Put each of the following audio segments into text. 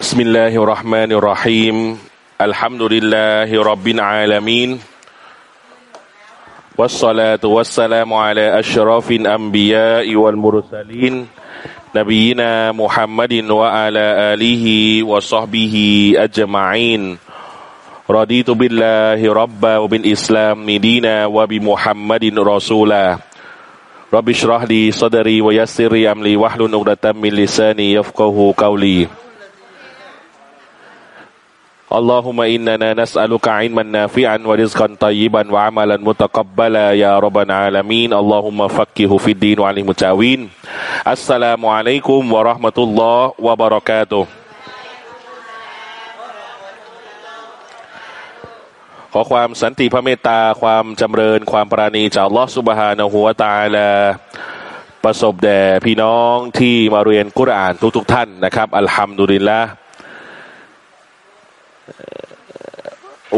بسم الله الرحمن الرحيم. الحمد لله رب العالمين. والصلاة والسلام على أشرف الأنبياء والمرسلين نبينا محمد وعلى آله وصحبه أجمعين. رضيت بالله ربا وبالإسلام دينا وبمحمد رسولا. رب اشرح لي صدري ويسر لي أمري واحلل عقدة من لساني يفقه قولي. اللهم إننا نسألك علما نافعا ورزقا طيبا وعملا متقبلا يا رب العالمين اللهم فقهه في الدين وعلم التأويل السلام عليكم ورحمة الله وبركاته ขอความสันติพระเมตตาความจำเริญความปราณีจากลอสุบฮานะหัวตาลาประสบแด่พี่น้องที่มาเรียนกุรอานทุกๆทท่านนะครับ อัลฮัมดุลิลละ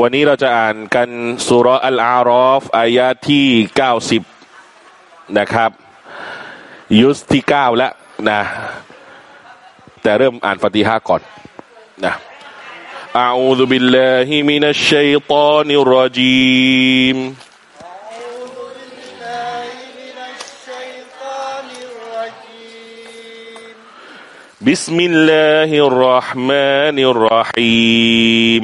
วันนี้เราจะอ่านกันสุรอัลอารอฟอายาที่เก้าสิบนะครับ ยุสที่เก้าแล้วนะ แต่เริ่มอ่านฟาติฮะก่อนนะ أعوذ بالله من الشيطان الرجيم أعوذ بالله من الشيطان الرجيم بسم الله الرحمن الرحيم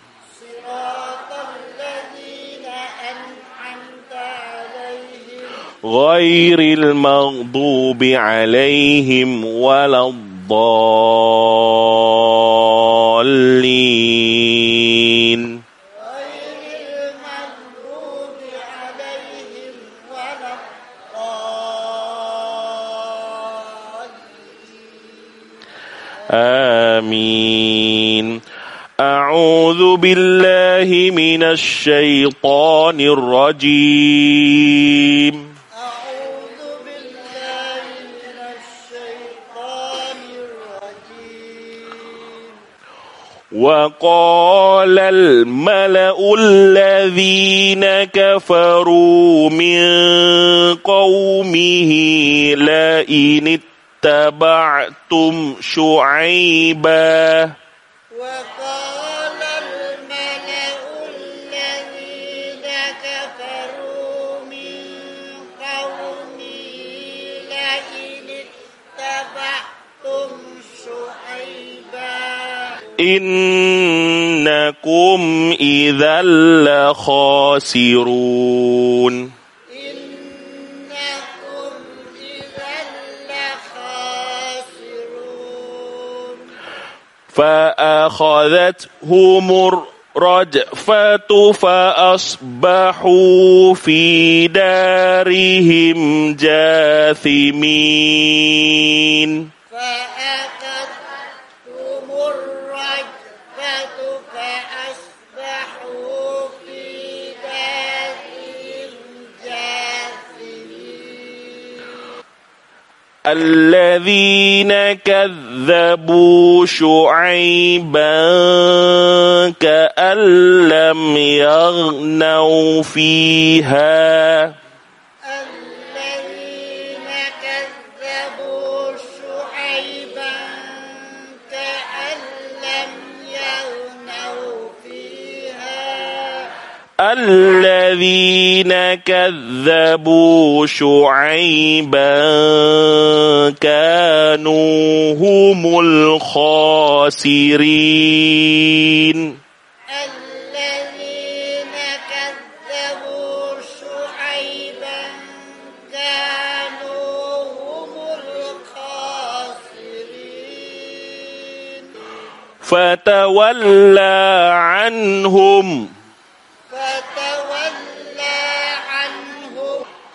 غير المغضوب عليهم ولا الضالين. آمين. أعوذ بالله من الشيطان الرجيم. وقال الملأ الذين كفروا من قومه لئن اتبعتم شعيبا. وقال إنكم إذا لخاسرون. إنكم إذا لخاسرون. فأخذتهم الرجفة فأصبحوا في دارهم جاثمين. فأخذتهم الذين كذبوا شعيبا كأن لم يغنوا فيها. الذين الذين كذبوا شعيبا كانوا هم الخاسرين. الذين كذبوا شعيبا كانوا هم الخاسرين. فتولى عنهم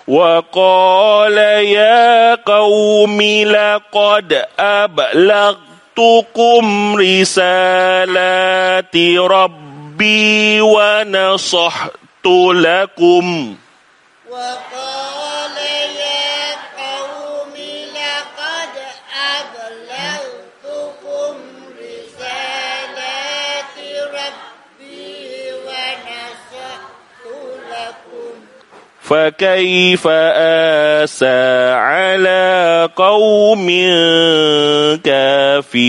وقال يا قوم لقد أبلغتكم رسالات ربي ونصحت لكم وقال فكيف آسى على قوم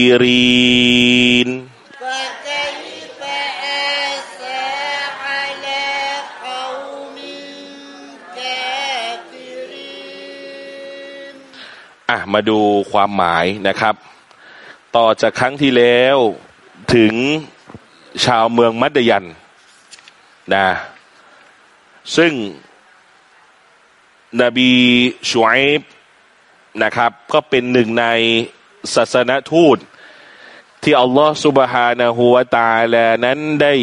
كافرين فكيف آسى على قوم كافرين อ่ะมาดูความหมายนะครับ ต่อจากครั้งที่แล้วถึงชาวเมืองมัดยันนะซึ่ง นบีชูไอบนะครับ ก็เป็นหนึ่งในศาสนทูต ที่อัลลอฮฺสุบฮานะฮูวาตาลนั้นได้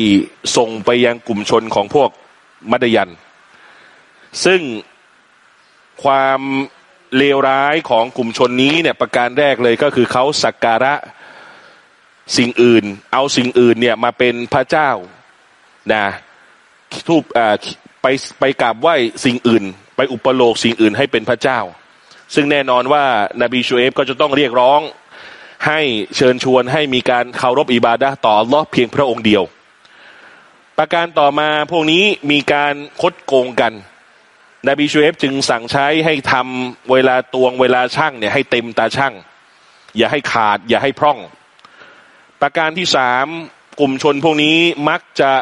ส่งไปยังกลุ่มชนของพวกมัดยัน ซึ่งความเลวร้ายของกลุ่มชนนี้เนี่ยประการแรกเลยก็คือเขาสักการะสิ่งอื่น เอาสิ่งอื่นเนี่ยมาเป็นพระเจ้านะทูบอ่าไปไปกราบไหว้สิ่งอื่น ไปอุปโลกสิ่งอื่นให้เป็นพระเจ้า ซึ่งแน่นอนว่านาบีชูเอฟก็จะต้องเรียกร้องให้เชิญชวนให้มีการเคารพอิบาดะต่อลอเพียงพระองค์เดียว ประการต่อมาพวกนี้มีการคดโกงกัน นบีชูเอฟจึงสั่งใช้ให้ทำเวลาตวงเวลาช่างเนี่ยให้เต็มตาช่างอย่าให้ขาด อย่าให้พร่อง ประการที่สามกลุ่มชนพวกนี้มักจะ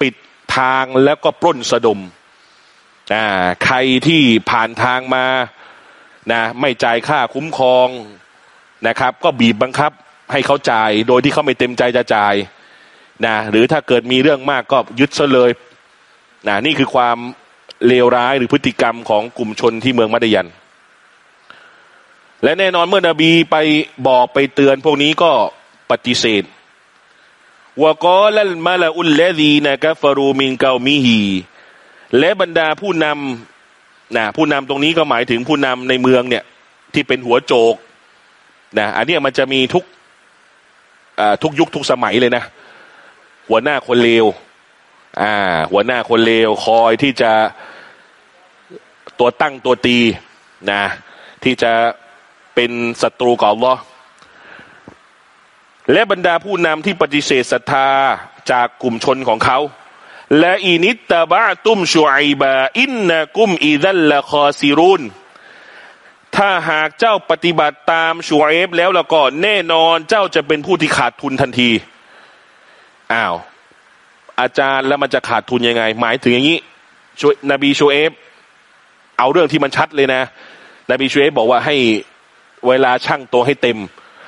ปิดทางแล้วก็ปล้นสะดม อ่าใครที่ผ่านทางมานะไม่จ่ายค่าคุ้มครองนะครับ ก็บีบบังคับให้เขาจ่ายโดยที่เขาไม่เต็มใจจะจ่ายนะหรือถ้าเกิดมีเรื่องมากก็ยึดซะเลยนะนี่คือความเลวร้ายหรือพฤติกรรมของกลุ่มชนที่เมืองมัดยัน และแน่นอนเมื่อนบีไปบอกไปเตือนพวกนี้ก็ปฏิเสธวกอลัลมาลอุลเลดีนะกฟรูมินเกามิฮี และบรรดาผู้นำนะผู้นำตรงนี้ก็หมายถึงผู้นำในเมืองเนี่ย ที่เป็นหัวโจกนะอันนี้มันจะมีทุกทุกยุคทุกสมัยเลยนะ หัวหน้าคนเลวอ่า หัวหน้าคนเลวคอยที่จะตัวตั้งตัวตีนะ ที่จะเป็นศัตรูกับอัลลอฮ์และบรรดาผู้นำที่ปฏิเสธศรัทธาจากกลุ่มชนของเขา لئن اتبعتم شعيبا إنكم إذا لخاسرون ถ้าหากเจ้าปฏิบัติตามชุอัยบ์แล้วแล้วก็แน่นอนเจ้าจะเป็นผู้ที่ขาดทุนทันทีอ้าวอาจารย์แล้วมันจะขาดทุนยังไง หมายถึงอย่างนี้ช่วยนบีชุอัยบ์เอาเรื่องที่มันชัดเลยนะ นบีชุอัยบ์บอกว่าให้เวลาชั่งตวงให้เต็ม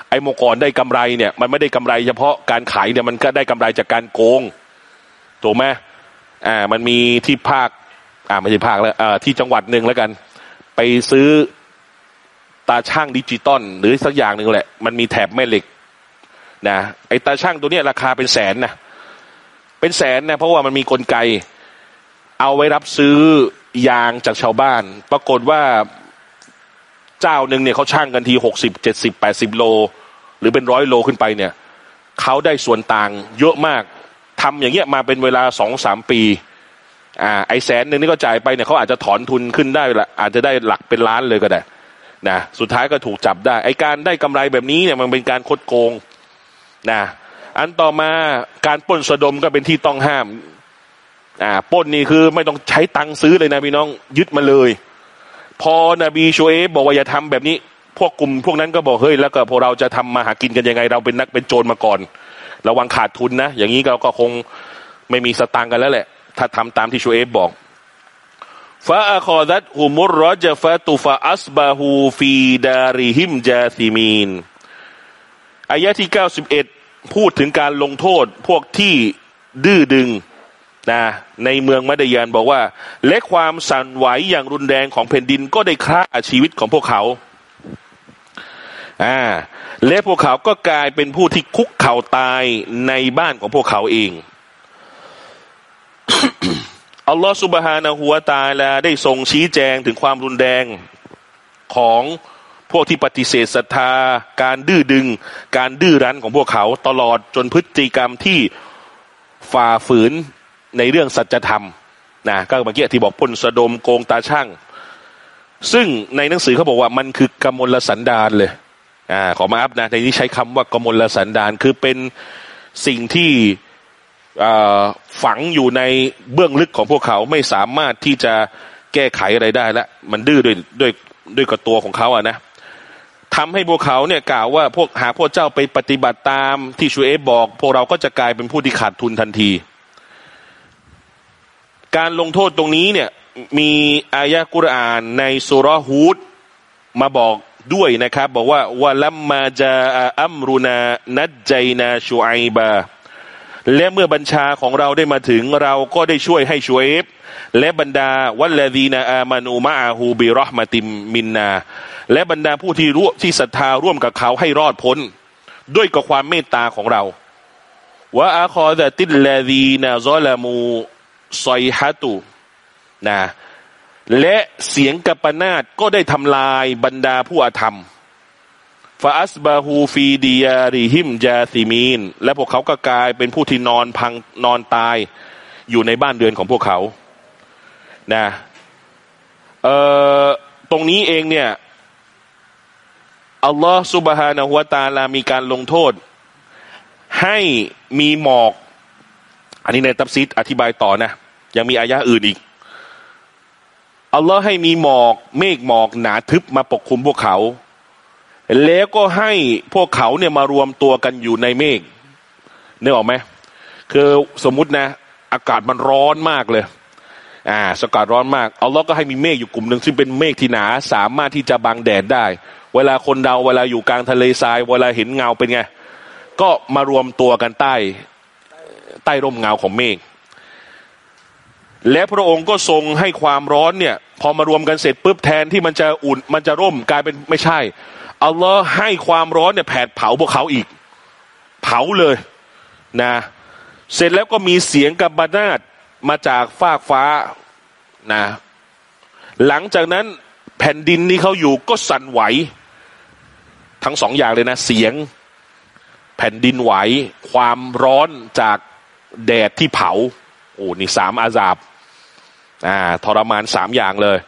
ไอ้คนโกงได้กำไรเนี่ย มันไม่ได้กำไรเฉพาะการขายเนี่ยมันก็ได้กำไรจากการโกงถูกไหม อ่า มันมีที่ภาค อ่าไม่ใช่ภาคแล้วอ่าที่จังหวัดหนึ่งแล้วกัน ไปซื้อตาชั่งดิจิตอลหรือสักอย่างหนึ่งแหละ มันมีแถบแม่เหล็กนะไอตาช่างตัวเนี้ยราคาเป็นแสนนะเป็นแสนนะเพราะว่ามันมีกลไก เอาไว้รับซื้อยางจากชาวบ้าน ปรากฏว่าเจ้าหนึ่งเนี่ยเขาช่างกันทีหกสิบเจ็ดสิบแปดสิบโล หรือเป็นร้อยโลขึ้นไปเนี่ยเขาได้ส่วนต่างเยอะมาก ทำอย่างเงี้ยมาเป็นเวลาสองสามปีอ่าไอ้แสนหนึ่งนี่ก็จ่ายไปเนี่ยเขาอาจจะถอนทุนขึ้นได้ละอาจจะได้หลักเป็นล้านเลยก็ได้นะสุดท้ายก็ถูกจับได้ ไอการได้กำไรแบบนี้เนี่ยมันเป็นการคดโกงนะอันต่อมาการปล้นสะดมก็เป็นที่ต้องห้ามอ่าปล้นนี่คือไม่ต้องใช้ตังค์ซื้อเลยนะพี่น้องยึดมาเลย พอนบีโชเอฟบอกว่าอย่าทำแบบนี้ พวกกลุ่มพวกนั้นก็บอกเฮ้ยแล้วก็พวกเราจะทำมาหากินกันยังไง เราเป็นนักเป็นโจรมาก่อน ระวังขาดทุนนะ อย่างนี้เราก็คงไม่มีสตางค์กันแล้วแหละ ถ้าทำตามที่โชเอฟบอกฟาอัคอดัตฮุมุรรจฟะตุฟาอัสบาฮูฟีดาริฮิมจาซิมีนอายะที่เก้าสิบเอ็ดพูดถึงการลงโทษพวกที่ดื้อดึงนะในเมืองมัดยานบอกว่า และความสั่นไหวอย่างรุนแรงของแผ่นดินก็ได้ฆ่าชีวิตของพวกเขา อ่า และพวกเขาก็กลายเป็นผู้ที่คุกเข่าตายในบ้านของพวกเขาเอง อัลลอฮฺสุบฮานะหัวตาลาได้ทรงชี้แจงถึงความรุนแรงของพวกที่ปฏิเสธศรัทธา การดื้อดึง การดื้อรั้นของพวกเขาตลอดจนพฤติกรรมที่ฝ่าฝืนในเรื่องสัจธรรมนะก็เมื่อกี้ที่บอกพลสะดมโกงตาช่าง ซึ่งในหนังสือเขาบอกว่ามันคือกำมลสันดานเลย อ่าขอมาอัพนะในนี้ใช้คำว่ากมลสันดานคือเป็นสิ่งที่ฝังอยู่ในเบื้องลึกของพวกเขาไม่สามารถที่จะแก้ไขอะไรได้แล้วมันดื้อด้วยด้วยด้วยกับตัวของเขาอะนะทำให้พวกเขาเนี่ยกล่าวว่าพวกหากพวกเจ้าไปปฏิบัติตามที่ชูเอฟบอก พวกเราก็จะกลายเป็นผู้ที่ขาดทุนทันที การลงโทษตรงนี้เนี่ยมีอายะกุรอานในสุรฮูดมาบอก ด้วยนะครับ บอกว่าวะลัมมาจาอัมรุนานัดใจนาชูไอบาและเมื่อบัญชาของเราได้มาถึงเราก็ได้ช่วยให้ช่วยและบรรดาวัลลดีนาอามานูมาอาฮูบิรอฮมาติมมินนา และบรรดาผู้ที่ร่วมที่ศรัทธาร่วมกับเขาให้รอดพ้น ด้วยกับความเมตตาของเราว่าอาคอดติลลดีนาซอลามูซอยฮัตุนะ และเสียงกัปนาตก็ได้ทำลายบรรดาผู้อาธรรมฟาอัสบาฮูฟีดียาริฮิมจาซิมีน และพวกเขาก็กลายเป็นผู้ที่นอนพังนอนตายอยู่ในบ้านเรือนของพวกเขานะเอ่อตรงนี้เองเนี่ยอัลลอฮฺสุบฮานะฮุวาตาลามีการลงโทษ ให้มีหมอก อันนี้ในตับซิดอธิบายต่อนะ ยังมีอายะอื่นอีก อัลลอฮ์ให้มีหมอก เมฆหมอกหนาทึบมาปกคลุมพวกเขา แล้วก็ให้พวกเขาเนี่ยมารวมตัวกันอยู่ในเมฆนึกออกไหมคือสมมุตินะ อากาศมันร้อนมากเลย อ่าสกาดร้อนมากอาล็อกก็ให้มีเมฆอยู่กลุ่มหนึ่งซึ่งเป็นเมฆที่หนาสามารถที่จะบังแดดได้ เวลาคนเดาเวลาอยู่กลางทะเลทราย เวลาเห็นเงาเป็นไงก็มารวมตัวกันใต้ ใต้ร่มเงาของเมฆ และพระองค์ก็ทรงให้ความร้อนเนี่ย พอมารวมกันเสร็จปุ๊บแทนที่มันจะอุ่นมันจะร่มกลายเป็นไม่ใช่อัลลอฮ์ให้ความร้อนเนี่ยแผดเผาพวกเขาอีก เผาเลยนะ เสร็จแล้วก็มีเสียงกับบานาดมาจากฟากฟ้านะ หลังจากนั้นแผ่นดินที่เขาอยู่ก็สั่นไหว ทั้งสองอย่างเลยนะ เสียง แผ่นดินไหว ความร้อนจากแดดที่เผา โอ้นี่สามอาซาบ อ่าทรมานสามอย่างเลย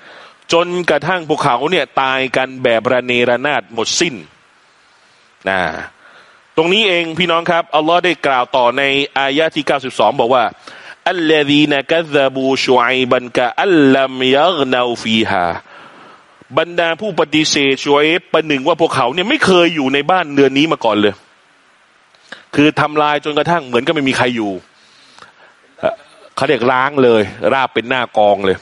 จนกระทั่งพวกเขาเนี่ยตายกันแบบระเนระนาดหมดสิ้นนะตรงนี้เองพี่น้องครับ อัลลอฮ์ได้กล่าวต่อในอายะที่ 92 บอกว่าอัลลอฮีนกัซบูชูไอบันกะอัลลัมยักนาฟีฮาบรรดาผู้ปฏิเสธช่วยประหนึ่งว่าพวกเขาเนี่ยไม่เคยอยู่ในบ้านเรือนนี้มาก่อนเลย คือทำลายจนกระทั่งเหมือนก็ไม่มีใครอยู่ เขาเรียกล้างเลย ราบเป็นหน้ากองเลย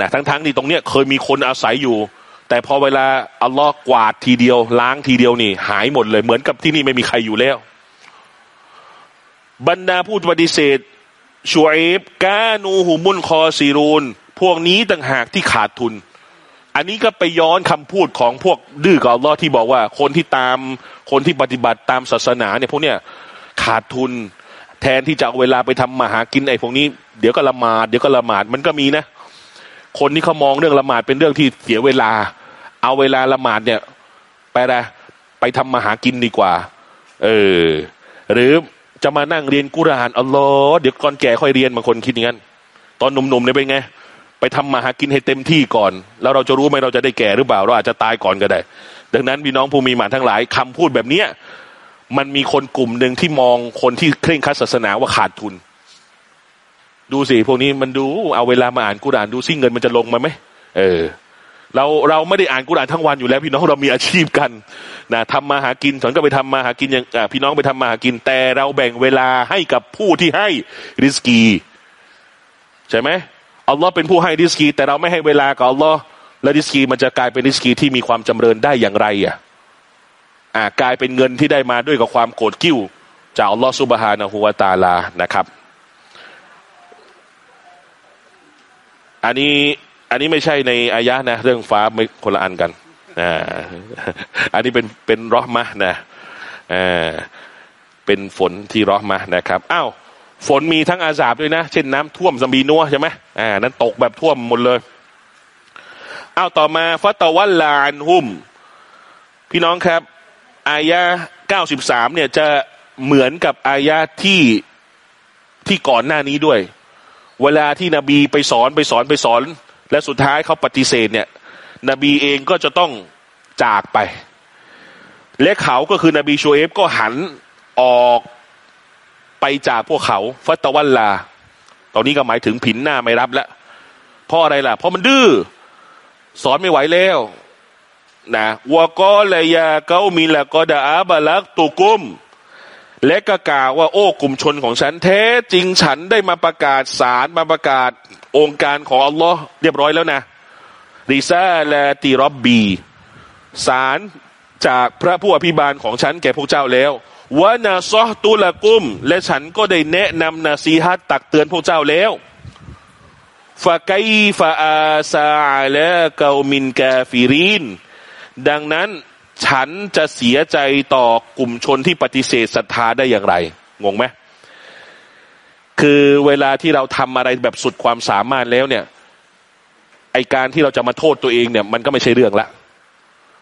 นะทั้งๆทที่ตรงเนี้ยเคยมีคนอาศัยอยู่ แต่พอเวลาอัลลอฮ์กวาดทีเดียว ล้างทีเดียวนี่ หายหมดเลย เหมือนกับที่นี่ไม่มีใครอยู่แล้ว บรรดาผู้ปฏิเสธช่วยกานูหูมุนคอซีรูน พวกนี้ต่างหากที่ขาดทุน อันนี้ก็ไปย้อนคำพูดของพวกดื้อกับอัลลอฮ์ที่บอกว่า คนที่ตามคนที่ปฏิบัติตามศาสนาเนี่ยพวกเนี้ยขาดทุน แทนที่จะเอาเวลาไปทำมาหากินไอ้พวกนี้เดี๋ยวก็ละหมาดเดี๋ยวก็ละหมาดมันก็มีนะ คนที่เขามองเรื่องละหมาดเป็นเรื่องที่เสียเวลา เอาเวลาละหมาดเนี่ย ไปอะไรไปทำมาหากินดีกว่า เออ หรือจะมานั่งเรียนกุรานอัลลอฮ์เดี๋ยวก่อนแก่ค่อยเรียนบางคนคิดอย่างนั้นตอนหนุ่มๆเนี่ยเป็นไงไปทำมาหากินให้เต็มที่ก่อน แล้วเราจะรู้ไหมเราจะได้แก่หรือเปล่าเราอาจจะตายก่อนก็ได้ ดังนั้นพี่น้องผู้มีหมาทั้งหลายคำพูดแบบเนี้ย มันมีคนกลุ่มหนึ่งที่มองคนที่เคร่งคัดศาสนาว่าขาดทุน ดูสิพวกนี้มันดูเอาเวลามาอ่านกุรานดูซิเงินมันจะลงมาไหมเออ เราเราไม่ได้อ่านกุรานทั้งวันอยู่แล้ว พี่น้องเรามีอาชีพกันนะทำมาหากินสอนก็ไปทำมาหากินอย่างพี่น้องไปทำมาหากิน แต่เราแบ่งเวลาให้กับผู้ที่ให้ริสกี ใช่ไหมอัลลอฮ์เป็นผู้ให้ริสกี แต่เราไม่ให้เวลากับอัลลอฮ์และริสกีมันจะกลายเป็นริสกีที่มีความจำเริญได้อย่างไรอะ อ่ากลายเป็นเงินที่ได้มาด้วยกับความโกรธกิ้วจากอัลลอฮ์ซุบฮานะฮูวาตาลานะครับ อันนี้อันนี้ไม่ใช่ในอายะนะ เรื่องฟ้าไม่คนละอันกันอ่าอันนี้เป็นเป็นรอมะนะอ่าเป็นฝนที่รอมะนะครับอ้าวฝนมีทั้งอาสาบด้วยนะ เช่นน้ำท่วมสมีนัวใช่ไหมอ่านั้นตกแบบท่วมหมดเลยอ้าวต่อมาฟัตวัลลานหุม พี่น้องครับ อายะเก้าสิบสามเนี่ยจะเหมือนกับอายะที่ที่ก่อนหน้านี้ด้วย เวลาที่นบีไปสอนไปสอนไปสอน และสุดท้ายเขาปฏิเสธเนี่ย นบีเองก็จะต้องจากไป และเขาก็คือนบีชูเอฟก็หันออกไปจากพวกเขาฟัตวันลา ตอนนี้ก็หมายถึงผินหน้าไม่รับแล้วเพราะอะไรล่ะ เพราะมันดื้อสอนไม่ไหวแล้ว นะวก็เลยยาเกามีละก็ดาอาบาลักตุกุม และก็กล่าวว่าโอ้กลุ่มชนของฉันแท้จริงฉันได้มาประกาศสารมาประกาศองค์การของอัลลอฮ์เรียบร้อยแล้วนะริซาลาติรอบบีสารจากพระผู้อภิบาลของฉันแก่พวกเจ้าแล้ววานาซอตุละกุม และฉันก็ได้แนะนำนาซีฮัตตักเตือนพวกเจ้าแล้วฟะไกฟะอาซาและเกามินกาฟิริน ดังนั้นฉันจะเสียใจต่อกลุ่มชนที่ปฏิเสธศรัทธาได้อย่างไร งงไหมคือเวลาที่เราทำอะไรแบบสุดความสามารถแล้วเนี่ย ไอการที่เราจะมาโทษตัวเองเนี่ย มันก็ไม่ใช่เรื่องละ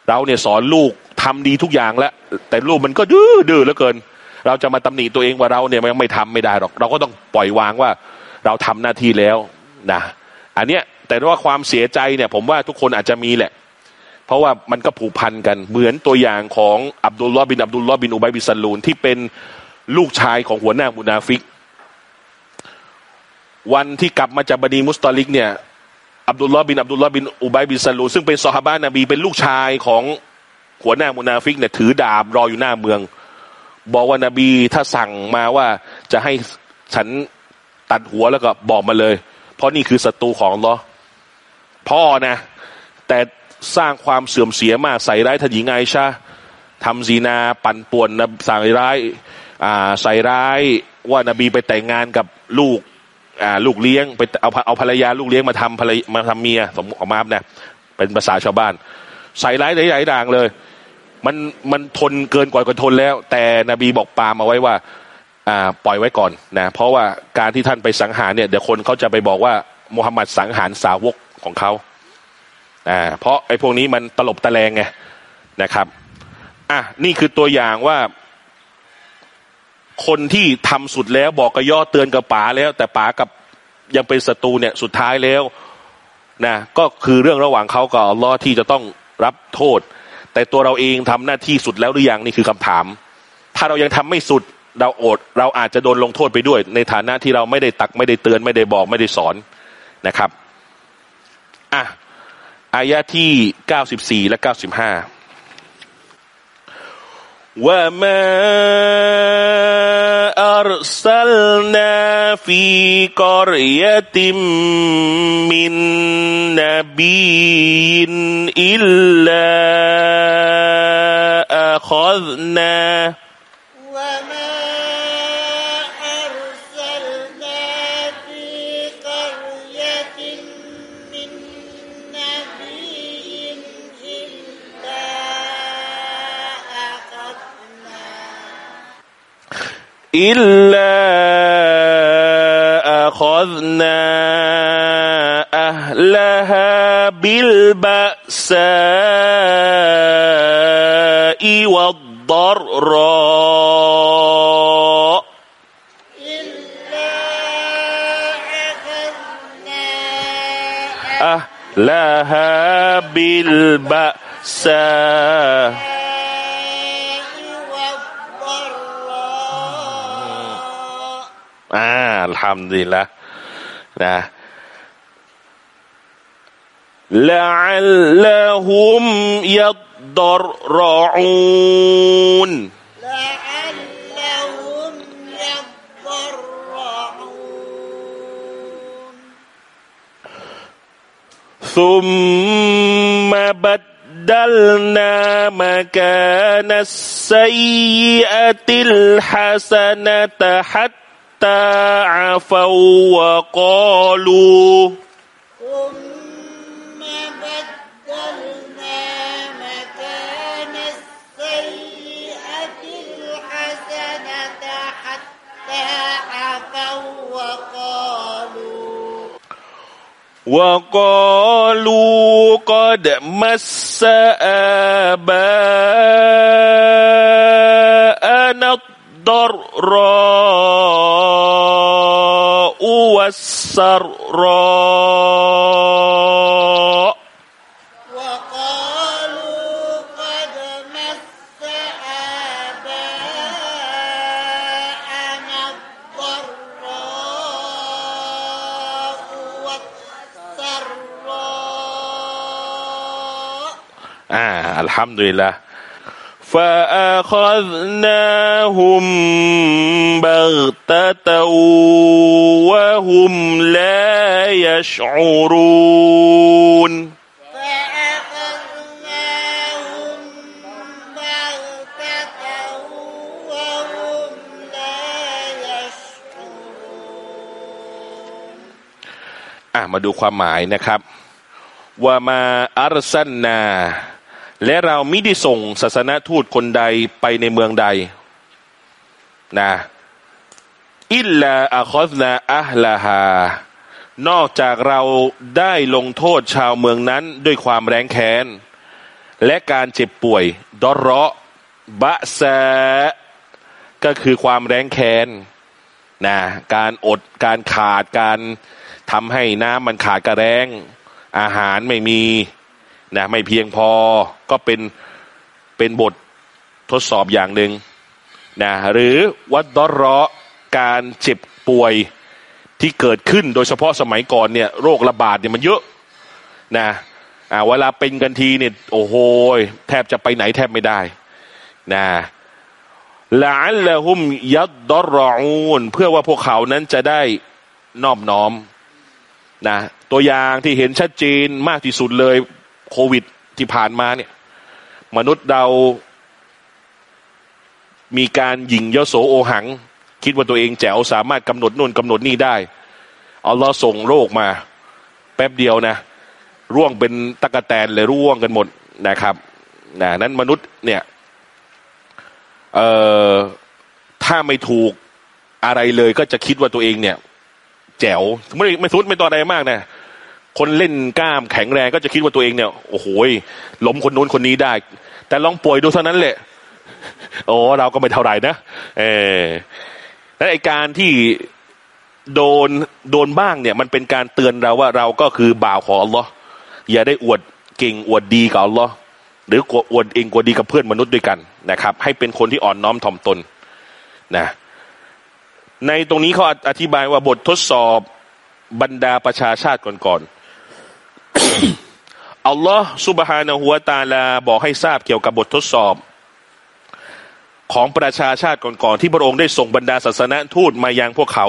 เราเนี่ยสอนลูกทำดีทุกอย่างแล้ว แต่ลูกมันก็ดื้อดื้อเหลือเกิน เราจะมาตำหนิตัวเองว่าเราเนี่ยมันไม่ทำไม่ได้หรอก เราก็ต้องปล่อยวางว่า เราทำหน้าที่แล้วนะ อันเนี้ยแต่ว่าความเสียใจเนี่ย ผมว่าทุกคนอาจจะมีแหละ เพราะว่ามันก็ผูกพันกัน เหมือนตัวอย่างของอับดุลลอฮ์บินอับดุลลอฮ์บินอุบัยบิสัลลูนที่เป็นลูกชายของหัวหน้ามุนาฟิก วันที่กลับมาจากบันีมุสตอลิกเนี่ยอับดุลลอฮ์บินอับดุลลอฮ์บินอุบัยบิสัลลูนซึ่งเป็นซอฮาบะนบีเป็นลูกชายของหัวหน้ามุนาฟิกเนี่ยถือดาบรออยู่หน้าเมือง บอกว่านบีถ้าสั่งมาว่าจะให้ฉันตัดหัวแล้วก็บอกมาเลย เพราะนี่คือศัตรูของลอพ่อนะ แต่ สร้างความเสื่อมเสียมากใส่ร้ายท่านหญิงไอชาทำซีนาปั่นป่วนนะใส่ร้ายใส่ร้ายว่านบีไปแต่งงานกับลูกลูกเลี้ยงไปเอาเอาภรรยาลูกเลี้ยงมาทำภรรยมาทำเมียสมออกมาเนี่ยเป็นภาษาชาวบ้าน ใส่ร้ายหลายๆด่างเลย มันมันทนเกินกว่าจะทนแล้ว แต่นบีบอกปามาไว้ว่าอ่าปล่อยไว้ก่อนนะเพราะว่าการที่ท่านไปสังหารเนี่ยเดี๋ยวคนเขาจะไปบอกว่ามุฮัมมัดสังหารสาวกของเขา อ่าเพราะไอ้พวกนี้มันตลบตะแลงไงนะครับอะนี่คือตัวอย่างว่า คนที่ทำสุดแล้วบอกกระย่อเตือนกับป๋าแล้ว แต่ป๋ากับยังเป็นศัตรูเนี่ยสุดท้ายแล้วนะก็คือเรื่องระหว่างเขากับอัลลอฮ์ที่จะต้องรับโทษ แต่ตัวเราเองทำหน้าที่สุดแล้วหรือยังนี่คือคำถาม ถ้าเรายังทำไม่สุดเราอด เราอาจจะโดนลงโทษไปด้วย ในฐานะที่เราไม่ได้ตักไม่ได้เตือน ไม่ได้บอกไม่ได้สอนนะครับอะ อายะที่เก้าสิบสี่และเก้าสิบห้าوما أرسلنا في قرية من نبي إلا أخذنا إلا أخذنا أهلها بالبأساء والضراء أهلها بالبأساء ทำดีละนะละละหุมยัดดรอูน ثم بدلنا مكان السيئة الحسنة حتى عفوا وقالوا ثم بدلنا مكان السيئة الحسنة حتى عفوا وقالوا وقالوا قد مس آباءنا الضراء والسراء وقالوا قد مس آباءنا الضراء والسراء آه الحمد لله فأخذناهم بغتة وهم لا يشعرون فأخذناهم بغتة وهم لا يشعرون อ่ะมาดูความหมายนะครับ ว่ามาอัรซันนา และเราไม่ได้ส่งศาสนทูตคนใดไปในเมืองใดนะ อิลลาอัคอสนาอัลลาฮานอกจากเราได้ลงโทษชาวเมืองนั้นด้วยความแรงแค้น และการเจ็บป่วยดอรเราะบะซก็คือความแรงแค้นนะการอดการขาดการทำให้น้ำมันขาดกระแรง อาหารไม่มีนะไม่เพียงพอก็เป็นเป็นบททดสอบอย่างหนึ่งนะหรือวัดดอรเราะ การเจ็บป่วยที่เกิดขึ้นโดยเฉพาะสมัยก่อนเนี่ยโรคระบาดเนี่ยมันเยอะนะอ่าเวลาเป็นกันทีเนี่ยโอ้โหแทบจะไปไหนแทบไม่ได้นะละอัลละฮุมยัดดอรรอูนเพื่อว่าพวกเขานั้นจะได้นอบน้อมนะตัวอย่างที่เห็นชัดเจนมากที่สุดเลยโควิดที่ผ่านมาเนี่ย มนุษย์เรามีการหยิ่งยโสโอหัง คิดว่าตัวเองแจ๋วสามารถกำหนดนู่นกำหนดนี่ได้อัลลอฮ์ส่งโรคมา แป๊บเดียวนะ ร่วงเป็นตะกะแตนเลยร่วงกันหมดนะครับนะนั้นมนุษย์เนี่ยเอ่อถ้าไม่ถูกอะไรเลยก็จะคิดว่าตัวเองเนี่ย แจ๋วไม่ไม่ทุดไม่ต่ออะไรมากนะคนเล่นกล้ามแข็งแรงก็จะคิดว่าตัวเองเนี่ยโอ้โหล้มคนนู้นคนนี้ได้ แต่ลองป่วยดูเท่านั้นแหละโอ้เราก็ไม่เท่าไหร่นะเออ และไอการที่โดนโดนบ้างเนี่ย มันเป็นการเตือนเราว่าเราก็คือบ่าวของอัลลอฮ์อย่าได้อวดเก่งอวดดีกับอัลลอฮ์หรืออวดเองอวดดีกับเพื่อนมนุษย์ด้วยกันนะครับ ให้เป็นคนที่อ่อนน้อมถ่อมตนนะในตรงนี้เขาอธิบายว่าบททดสอบบรรดาประชาชาติก่อนๆอัลลอฮ์ซุบฮานะฮัวะตาลาบอกให้ทราบเกี่ยวกับบททดสอบ ของประชาชาติก่อนๆที่พระองค์ได้ส่งบรรดาศาสนทูตมายังพวกเขา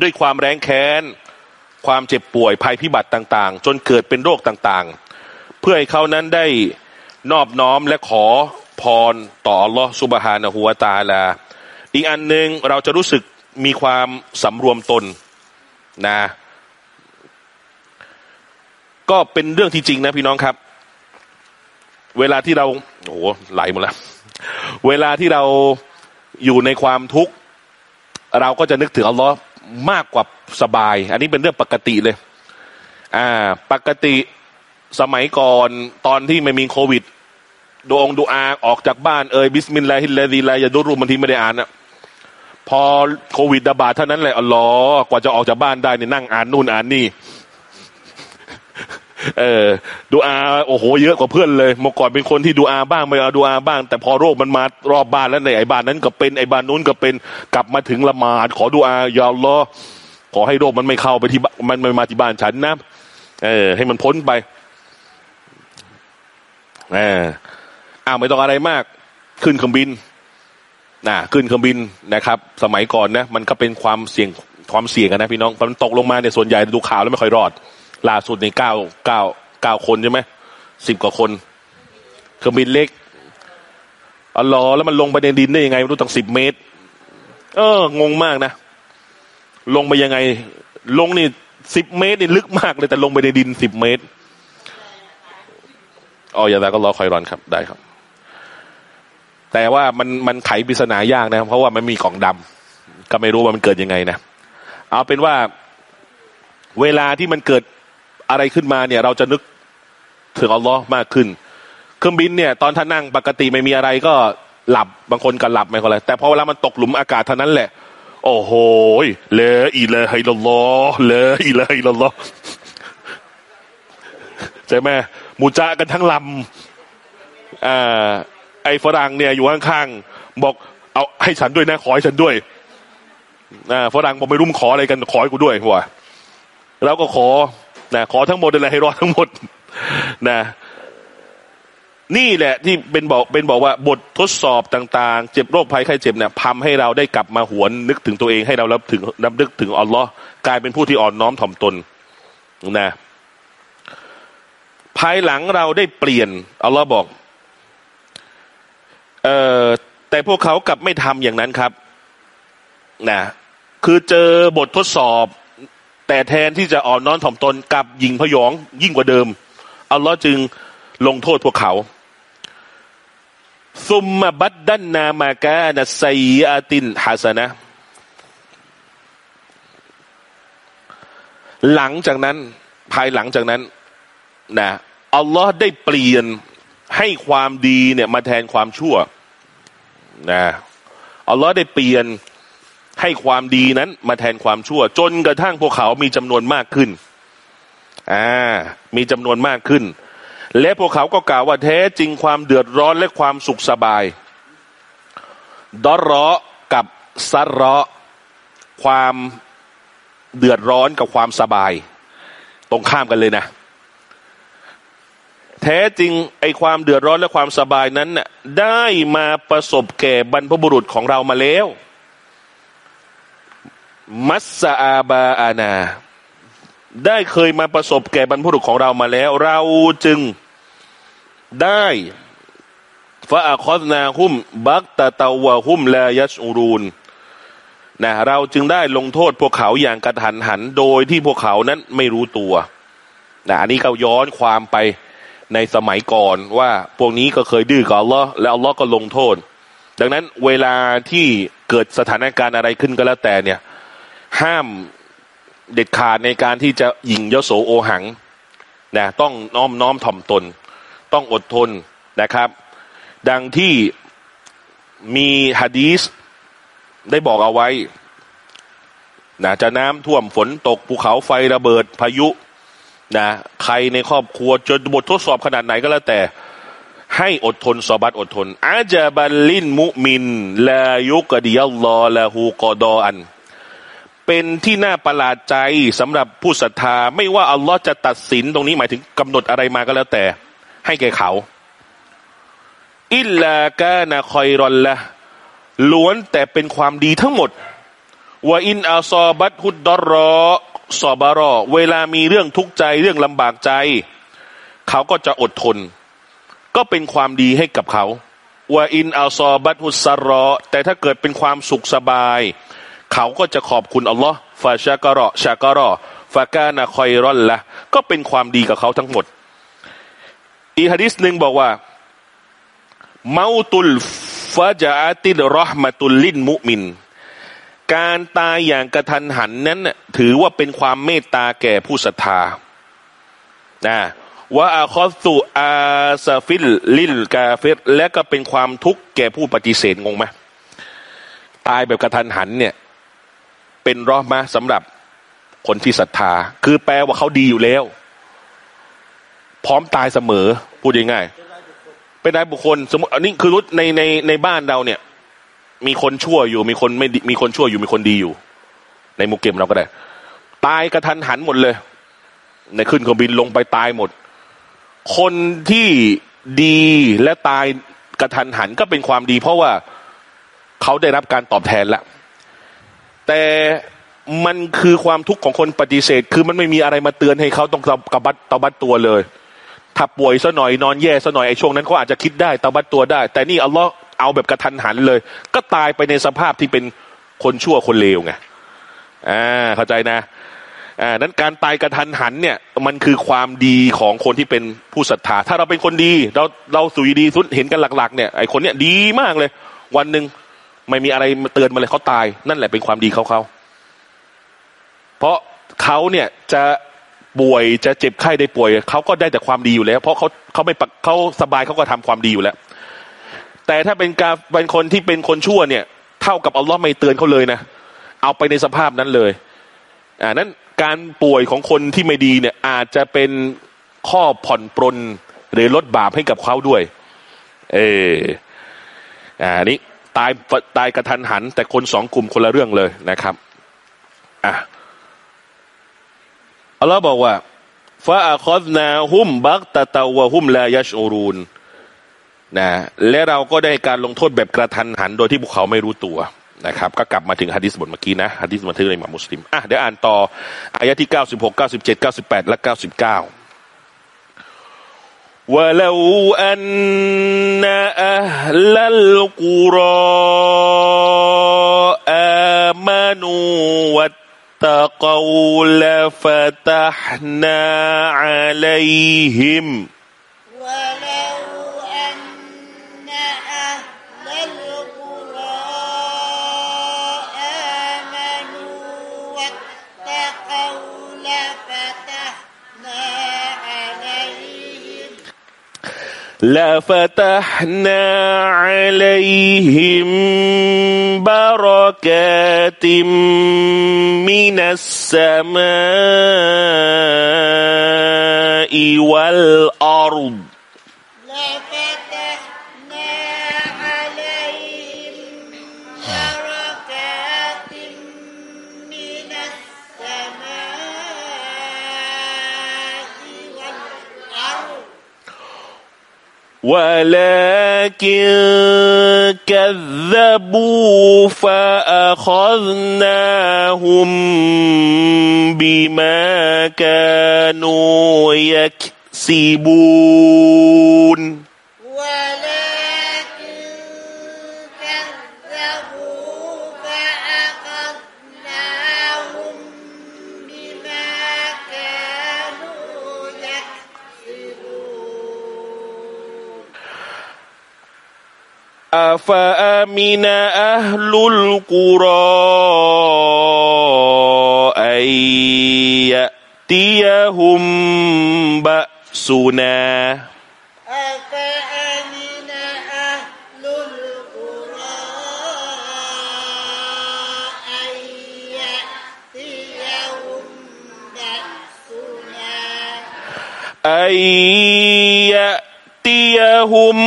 ด้วยความแรงแค้น ความเจ็บป่วยภัยพิบัติต่าง ๆ จนเกิดเป็นโรคต่างๆ เพื่อให้เขานั้นได้นอบน้อมและขอพรต่อลลอฮ์ซุบฮานะฮัวตาลา อีกอันหนึ่งเราจะรู้สึกมีความสำรวมตนนะ ก็เป็นเรื่องที่จริงนะพี่น้องครับ เวลาที่เราโอ้โหไหลหมดแล้ว เวลาที่เราอยู่ในความทุกข์เราก็จะนึกถึงอัลลอฮ์มากกว่าสบาย อันนี้เป็นเรื่องปกติเลย อ่า ปกติสมัยก่อนตอนที่ไม่มีโควิดดวงดูอาออกจากบ้านเอ่ยบิสมิลลาฮิลลาฮิลลาอย่าดูรูบางทีไม่ได้อ่านอะพอโควิดระบาดเท่านั้นแหละอัลลอฮ์กว่าจะออกจากบ้านได้เนี่ยนั่งอ่านนู่นอ่านนี่ เออดูอาโอ้โห เยอะกว่าเพื่อนเลยเมื่อก่อนเป็นคนที่ดูอาบ้างไม่เอาดูอาบ้าง แต่พอโรคมันมารอบบ้านแล้วในไอ้บ้านนั้นก็เป็นไอ้บ้านนู้นก็เป็นกลับมาถึงละหมาด ขอดูอายาอัลลอขอให้โรคมันไม่เข้าไปที่บ้านมันไม่มาที่บ้านฉันนะเออ ให้มันพ้นไปเอออ้าวไม่ต้องอะไรมาก ขึ้นเครื่องบินนะขึ้นเครื่องบินนะครับ สมัยก่อนนะ มันก็เป็นความเสี่ยงความเสี่ยงนนะพี่น้องมันตกลงมาเนี่ยส่วนใหญ่ดูข่าวแล้วไม่ค่อยรอด ล่าสุดในเก้าเก้าเก้าคนใช่ไหมสิบกว่าคนเครื่องบินเล็กอ๋อเหรอแล้วมันลงไปในดินได้ยังไงไม่รู้ตั้งสิบเมตร เออ งงมากนะ ลงไปยังไง ลงนี่สิบเมตรนี่ลึกมากเลยแต่ลงไปในดินสิบเมตรอ๋ออย่าแต่ก็รอคอยรอนครับได้ครับ แต่ว่ามันมันไขปริศนายากนะ เพราะว่ามันมีกล่องดำก็ไม่รู้ว่ามันเกิดยังไงนะ เอาเป็นว่าเวลาที่มันเกิด อะไรขึ้นมาเนี่ย เราจะนึกถึงอัลลอฮ์มากขึ้น เครื่องบินเนี่ย ตอนที่นั่งปกติไม่มีอะไรก็หลับบางคนก็หลับไม่ก็อะไรแต่พอเวลามันตกหลุมอากาศเท่านั้นแหละ โอ้โห لا إله إلا الله لا إله إلا الله ใช่ไหมมูจากันทั้งลำอ่าไอ้ฝรั่งเนี่ยอยู่ข้างๆบอกเอาให้ฉันด้วยนะขอให้ฉันด้วยอ่าฝรั่งบอกไม่รู้มขออะไรกันขอให้กูด้วยหัวเราก็ขอ นะขอทั้งหมดอะไรให้รอดทั้งหมดนะนี่แหละที่เป็นบอกเป็นบอกว่าบททดสอบต่าง ๆ เจ็บโรคภัยไข้เจ็บเนี่ยทำให้เราได้กลับมาหวนนึกถึงตัวเองให้เรารับถึงรับนึกถึงอัลลอฮ์กลายเป็นผู้ที่อ่อนน้อมถ่อมตนนะภายหลังเราได้เปลี่ยนอัลลอฮ์บอกเอ่อแต่พวกเขากลับไม่ทำอย่างนั้นครับนะคือเจอบททดสอบ แต่แทนที่จะอ่อนน้อมถ่อมตนกับยิงพยองยิ่งกว่าเดิม อัลลอฮ์จึงลงโทษพวกเขาซุมมาบัดดันนามากานัสไซอาตินฮัสนะหลังจากนั้นภายหลังจากนั้นนะอัลลอฮ์ได้เปลี่ยนให้ความดีเนี่ยมาแทนความชั่วนะอัลลอฮ์ได้เปลี่ยน ให้ความดีนั้นมาแทนความชั่ว จนกระทั่งพวกเขามีจำนวนมากขึ้น อ่า มีจำนวนมากขึ้น และพวกเขาก็กล่าวว่าแท้จริงความเดือดร้อนและความสุขสบายดอรอกับซัรรอความเดือดร้อนกับความสบาย ตรงข้ามกันเลยนะ แท้จริงไอความเดือดร้อนและความสบายนั้นน่ะได้มาประสบแก่บรรพบุรุษของเรามาแล้ว มัสซาอาบาอานา ได้เคยมาประสบแก่บรรพบุรุษของเรามาแล้ว เราจึงได้ฟาอัคอสนาหุม บักตะตาวะหุมลายัสอูรูนนะเราจึงได้ลงโทษพวกเขาอย่างกระทันหัน โดยที่พวกเขานั้นไม่รู้ตัวนะอันนี้เขาย้อนความไปในสมัยก่อนว่าพวกนี้ก็เคยดื้อกับอัลลอฮ์แล้วอัลลอฮ์ก็ลงโทษ ดังนั้นเวลาที่เกิดสถานการณ์อะไรขึ้นก็แล้วแต่เนี่ย ห้ามเด็ดขาดในการที่จะหยิงยโสโอหังนะต้องน้อมน้อมถ่อมตน ต้องอดทนนะครับ ดังที่มีฮะดีสได้บอกเอาไว้นะจะน้ำท่วมฝนตกภูเขาไฟระเบิดพายุนะใครในครอบครัวจนบททดสอบขนาดไหนก็แล้วแต่ ให้อดทนสอบัตอดทนอาจาบัลลินมุมินลายุกดิยัลลอละฮูกอดออัน เป็นที่น่าประหลาดใจสำหรับผู้ศรัทธา ไม่ว่าอัลลอฮ์จะตัดสินตรงนี้หมายถึงกำหนดอะไรมาก็แล้วแต่ ให้แก่เขา อิลลากานะคอยรอนละล้วนแต่เป็นความดีทั้งหมดว่าอินอาซอบัตฮุดดอรอซอบารอ เวลามีเรื่องทุกข์ใจเรื่องลำบากใจ เขาก็จะอดทน ก็เป็นความดีให้กับเขาว่าอินอาซอบัตฮุสรอ แต่ถ้าเกิดเป็นความสุขสบาย เขาก็จะขอบคุณอัลลอฮ์ฟาชากรอชากรอفكان خيرا له ก็เป็นความดีกับเขาทั้งหมด อีกฮะดิษหนึ่งบอกว่า موت الفجأة رحمة للمؤمن การตายอย่างกระทันหันนั้น ถือว่าเป็นความเมตตาแก่ผู้ศรัทธานะ وأخذة أسف للكافر และก็เป็นความทุกข์แก่ผู้ปฏิเสธงงไหมตายแบบกระทันหันเนี่ย เป็นรอห์มะสำหรับคนที่ศรัทธา คือแปลว่าเขาดีอยู่แล้ว พร้อมตายเสมอ พูดง่ายๆเป็นนายบุคคลสมมติอันนี้คือรุในในในบ้านเราเนี่ย มีคนชั่วอยู่มีคนไม่ดีมีคนชั่วอยู่มีคนดีอยู่ ในมุกเกมเราก็ได้ ตายกระทันหันหมดเลย ในขึ้นเครื่องบินลงไปตายหมด คนที่ดีและตายกระทันหันก็เป็นความดี เพราะว่าเขาได้รับการตอบแทนแล้ว แต่มันคือความทุกข์ของคนปฏิเสธ คือมันไม่มีอะไรมาเตือนให้เขาต้องกระบัดตบัดตัวเลย ถ้าป่วยซะหน่อยนอนแย่ซะหน่อยไอ้ช่วงนั้นเขาอาจจะคิดได้ตบัดตัวได้ แต่นี่อัลลอฮ์เอาแบบกระทันหันเลย ก็ตายไปในสภาพที่เป็นคนชั่วคนเลวไงอ่าเข้าใจนะอ่านั้นการตายกระทันหันเนี่ย มันคือความดีของคนที่เป็นผู้ศรัทธา ถ้าเราเป็นคนดี เราเราสุยดีสุดเห็นกันหลัก ๆ เนี่ยไอคนเนี้ยดีมากเลย วันหนึ่ง ไม่มีอะไรมาเตือนมาเลยเขาตาย นั่นแหละเป็นความดีเขาเขาเพราะเขาเนี่ยจะป่วยจะเจ็บไข้ได้ป่วยเขาก็ได้แต่ความดีอยู่แล้ว เพราะเขาเขาไม่ปะเขาสบายเขาก็ทำความดีอยู่แล้ว แต่ถ้าเป็นการเป็นคนที่เป็นคนชั่วเนี่ย เท่ากับอัลลอฮ์ไม่เตือนเขาเลยนะเอาไปในสภาพนั้นเลยอ่านั้นการป่วยของคนที่ไม่ดีเนี่ยอาจจะเป็นข้อผ่อนปรนหรือลดบาปให้กับเขาด้วย เอออ่าอันนี้ ตายตายกระทันหัน แต่คนสองกลุ่มคนละเรื่องเลยนะครับอะอัลลอฮ์บอกว่าฟาอัคอดนาฮุมบักตะตาวะฮุมลายชอูรูนนะและเราก็ได้การลงโทษแบบกระทันหัน โดยที่พวกเขาไม่รู้ตัวนะครับ ก็กลับมาถึงฮะดิษบทเมื่อกี้นะฮะดิษบันทึกในหมามุสลิมอะเดี๋ยวอ่านต่ออายะที่เก้าสิบหกเก้าสิบเจ็ดเก้าสิบแปดและเก้าสิบเก้า ولو أن أهل القرى آمنوا واتقوا لفتحنا عليهم ولو لفتحنا عليهم بركات من السماء والأرض. ولكن كذبوا فأخذناهم بما كانوا يكسبون. أفأمن أهل القرى أن يأتيهم بأسنا أفأمن أهل القرى أن يأتيهم بأسنا أن يأتيهم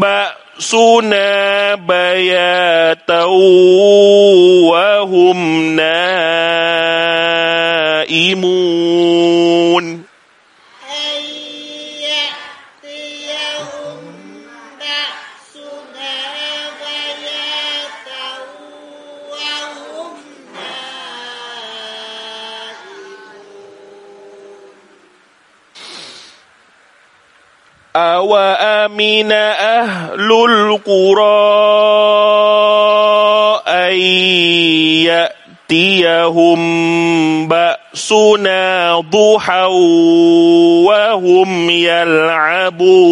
بأسنا بياتا وهم نائمون أوأمن أهل القرى أن يأتيهم بأسنا ضحى وهم يلعبون.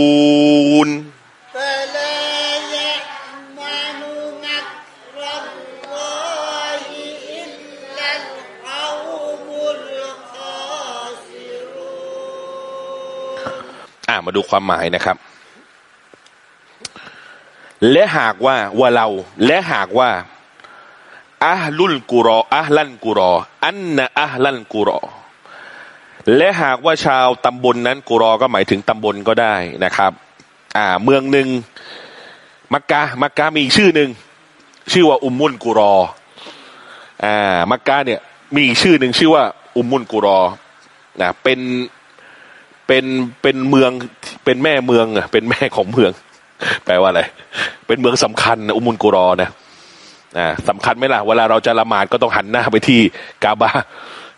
มาดูความหมายนะครับ และหากว่าว่าเรา และหากว่าอัลลุลกุรออัลลันกุรอ อันนะอัลลันกุรอ และหากว่าชาวตำบลนนั้นกุรอก็หมายถึงตำบลก็ได้นะครับ อ่า เมืองหนึ่งมักกะมักกะมีอีกชื่อหนึ่งชื่อว่าอุมมุนกุรอ อ่า มักกะเนี่ย มีอีกชื่อหนึ่งชื่อว่า อุมมุนกุรอนะเป็นเป็นเป็นเมือง เป็นแม่เมืองอะเป็นแม่ของเมือง แปลว่าอะไร เป็นเมืองสำคัญอุมุนกุรอนะอ่าสำคัญไหมล่ะ เวลาเราจะละหมาดก็ต้องหันหน้าไปที่กาบา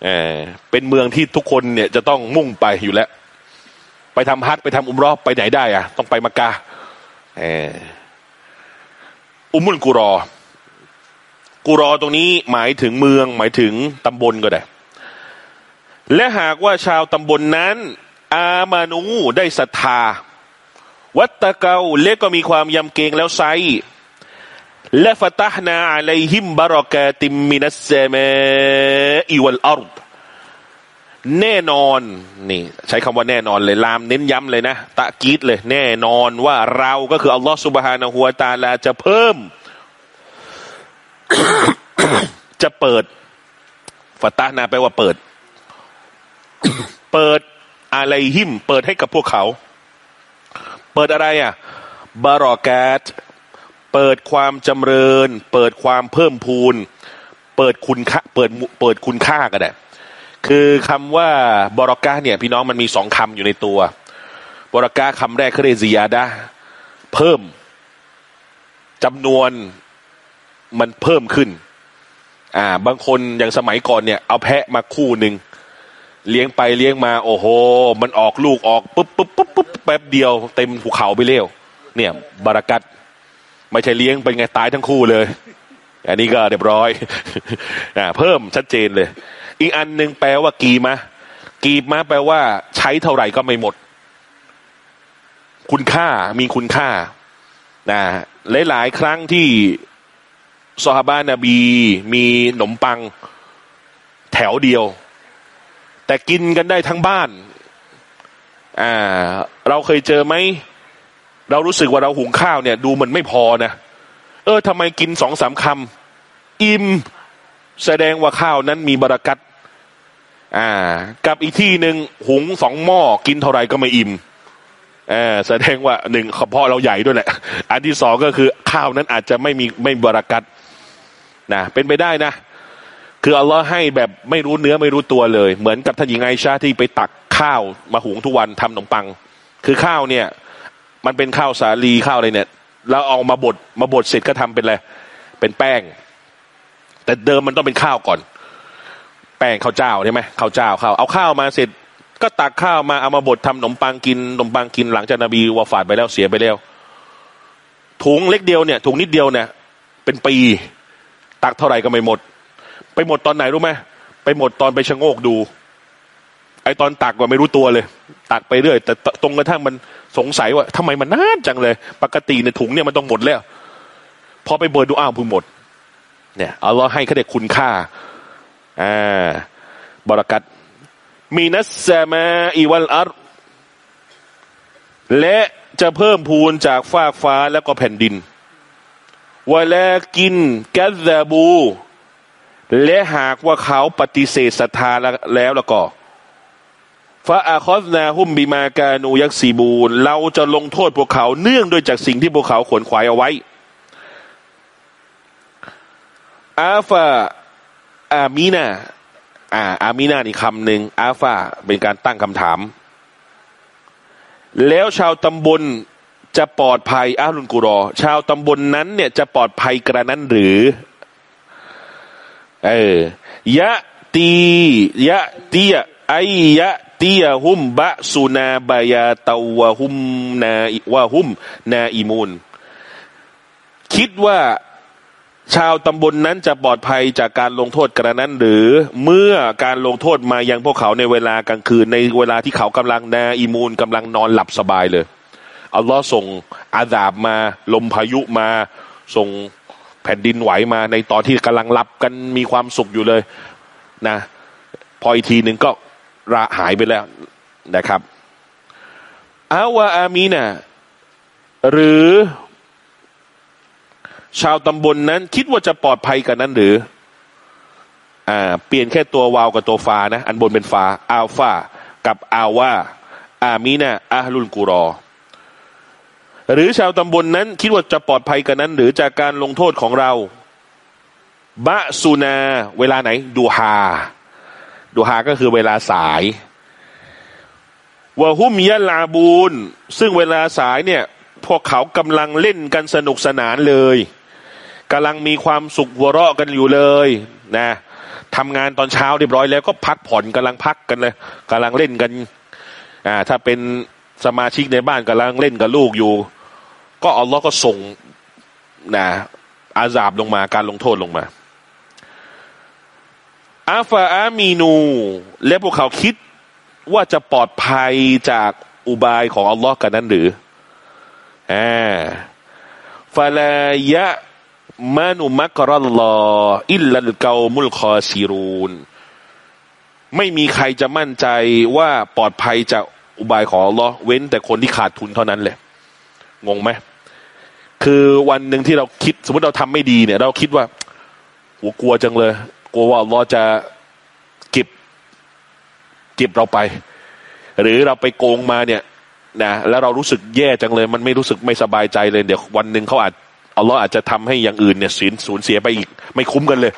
เออเป็นเมืองที่ทุกคนเนี่ยจะต้องมุ่งไปอยู่แล้ว ไปทำฮัทไปทำอุมรอบไปไหนได้อะ ต้องไปมักกะเอออุมุนกุรอ กุรอตรงนี้หมายถึงเมือง หมายถึงตำบลก็ได้ และหากว่าชาวตำบลนั้น آمنوا ได้ศรัทธา วัตตะเกาเล็กก็มีความยำเกรงแล้วไซและฟตหนาอะลัยฮิมบารอกาติมมินัสเซมอิวัลอารดแน่นอนนี่ ใช้คำว่าแน่นอนเลยลามเน้นย้ำเลยนะ ตะกีดเลย แน่นอนว่าเราก็คืออัลลอฮฺสุบฮานะฮัวตาลาจะเพิ่ม จะเปิดฟตหนาแปลว่าเปิด เปิด อะไรหิม เปิดให้กับพวกเขา เปิดอะไรอะบารอกาตเปิดความจำเริญ เปิดความเพิ่มพูน เปิดคุณค่าเปิดเปิดคุณค่ากันแหละคือคำว่าบรอกาเนี่ย พี่น้องมันมีสองคำอยู่ในตัวบรอกาคำแรกเขาเรซียาดาเพิ่มจำนวนมันเพิ่มขึ้น อ่า บางคนอย่างสมัยก่อนเนี่ย เอาแพะมาคู่หนึ่ง เลี้ยงไปเลี้ยงมา โอ้โห มันออกลูกออกปุ๊บปุ๊บปุ๊บปุ๊บแป๊บเดียวเต็มภูเขาไปเร็วเนี่ย บารากัดไม่ใช่เลี้ยงเป็นไงตายทั้งคู่เลย อันนี้ก็เรียบร้อยอ่าเพิ่มชัดเจนเลย อีกอันหนึ่งแปลว่ากีมะกีมะแปลว่า ใช้เท่าไหร่ก็ไม่หมด คุณค่ามีคุณค่านะหลายๆ ครั้งที่ซอฮาบานาบี มีขนมปัง แถวเดียว แต่กินกันได้ทั้งบ้านอ่าเราเคยเจอไหม เรารู้สึกว่าเราหุงข้าวเนี่ย ดูมันไม่พอนะ เออทำไมกินสองสามคำอิ่มแสดงว่าข้าวนั้นมีบารักัตอ่า กับอีกที่หนึ่งหุงสองหม้อกินเท่าไรก็ไม่อิ่มอแสดงว่าหนึ่งพ่อเราใหญ่ด้วยแหละ อันที่สองก็คือข้าวนั้นอาจจะไม่มีไม่บารักัตนะเป็นไปได้นะ คืออัลลอฮ์ให้แบบไม่รู้เนื้อไม่รู้ตัวเลย เหมือนกับท่านหญิงไอชาที่ไปตักข้าวมาหุงทุกวันทำขนมปัง คือข้าวเนี่ย มันเป็นข้าวสาลีข้าวอะไรเนี่ยแล้วเอามาบดมาบดเสร็จก็ทำเป็นอะไรเป็นแป้ง แต่เดิมมันต้องเป็นข้าวก่อน แป้งข้าวเจ้าใช่ไหมข้าวเจ้าข้าวเอาข้าวมาเสร็จ ก็ตักข้าวมาเอามาบดทำขนมปังกินขนมปังกินหลังจากนบีวาฟาดไปแล้วเสียไปแล้วถุงเล็กเดียวเนี่ยถุงนิดเดียวเนี่ย เป็นปี ตักเท่าไหร่ก็ไม่หมด ไปหมดตอนไหนรู้ไหมไปหมดตอนไปชะโงกดู ไอตอนตักว่าไม่รู้ตัวเลย ตักไปเรื่อย แต่ตรงกระทั่งมันสงสัยว่าทำไมมันนานจังเลย ปกติในถุงเนี่ยมันต้องหมดแล้ว พอไปเบิร์ดูอ้าวเพิ่งหมด เนี่ยเอาเราให้เขาได้คุณค่าอ่าบรากัดมีนัสซามาอีวัลอัรและจะเพิ่มพูนจากฟากฟ้าแล้วก็แผ่นดินวลากินกัซาบู และหากว่าเขาปฏิเสธศรัทธาแล้วแล้วก็ฟาอาคอสนาหุมบิมากานูยักซีบูนเราจะลงโทษพวกเขาเนื่องด้วยจากสิ่งที่พวกเขาขวนขวายเอาไว้ อาฟาอามีนาอ่า อามีนานี่คำหนึ่งอาฟาเป็นการตั้งคำถาม แล้วชาวตำบลจะปลอดภัยอาลุนกุรอ ชาวตำบลนนั้นเนี่ยจะปลอดภัยกระนั้นหรือ เออยะตียะตียไอยะตียหุมบะสุนาบายาตาวะหุมนาอวะหุมนาอิมูนคิดว่าชาวตำบลนนั้นจะปลอดภัยจากการลงโทษกระนั้น หรือเมื่อการลงโทษมายังพวกเขาในเวลากลางคืนในเวลาที่เขากำลังนาอิมูนกำลังนอนหลับสบายเลยอัลลอฮ์ส่งอาดาบมา ลมพายุมาส่ง แผ่นดินไหวมาในตอนที่กำลังหลับกันมีความสุขอยู่เลยนะพออีกทีหนึ่งก็ระหายไปแล้วนะครับอาวาอามีนะหรือชาวตำบลนนั้น คิดว่าจะปลอดภัยกันนั้นหรืออ่าเปลี่ยนแค่ตัววาวกับตัวฟานะ อันบนเป็นฟาอัลฟากับอาวาอามีนะอาลุลกุรอ หรือชาวตำบลนนั้นคิดว่าจะปลอดภัยกันนั้น หรือจากการลงโทษของเรา บะซูนา เวลาไหน ดูฮาดูฮาก็คือเวลาสายวะฮุมยะลาบูนซึ่งเวลาสายเนี่ย พวกเขากำลังเล่นกันสนุกสนานเลยกำลังมีความสุขหัวเราะกันอยู่เลยนะทำงานตอนเช้าเรียบร้อยแล้วก็พักผ่อนกำลังพักกันเลยกำลังเล่นกันอ่าถ้าเป็น สมาชิกในบ้านกำลังเล่นกับลูกอยู่ ก็อัลลอฮ์ก็ส่งนะอาซาบลงมาการลงโทษลงมาอาฟาอามีนู และพวกเขาคิดว่าจะปลอดภัยจากอุบายของอัลลอฮ์กันนั้นหรืออ่าฟาลายะมานุมักรัลลออิลลัลเกามุลคอซีรูน ไม่มีใครจะมั่นใจว่าปลอดภัยจาก อุบายของอัลลอฮ์เว้นแต่คนที่ขาดทุนเท่านั้นแหละงงไหมคือวันหนึ่งที่เราคิด สมมติเราทำไม่ดีเนี่ย เราคิดว่าหัวกลัวจังเลย กลัวว่าอัลลอฮ์จะเก็บเก็บเราไป หรือเราไปโกงมาเนี่ยนะแล้วเรารู้สึกแย่จังเลย มันไม่รู้สึกไม่สบายใจเลย เดี๋ยววันหนึ่งเขาอาจอัลลอฮ์อาจจะทำให้อย่างอื่นเนี่ยสูญสูญเสียไปอีก ไม่คุ้มกันเลย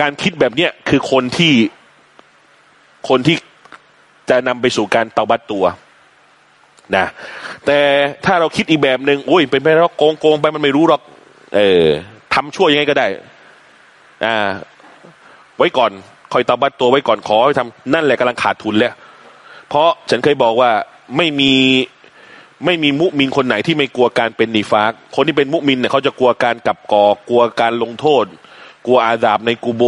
การคิดแบบเนี้ยคือคนที่คนที่ จะนำไปสู่การเตาบัตตัวนะแต่ถ้าเราคิดอีกแบบหนึ่งโอ้ยเป็นไปแล้วโกงโกงไปมันไม่รู้หรอก เออทำชั่วยังไงก็ได้อ่าไว้ก่อนคอยตาบัตตัวไว้ก่อนขอให้ทำนั่นแหละกำลังขาดทุนแล้วเพราะฉันเคยบอกว่าไม่มีไม่มีมุมินคนไหนที่ไม่กลัวการเป็นนีฟากคนที่เป็นมุมินเนี่ยเขาจะกลัวการกับกอกลัวการลงโทษ กลัวอาดาบในกูโบ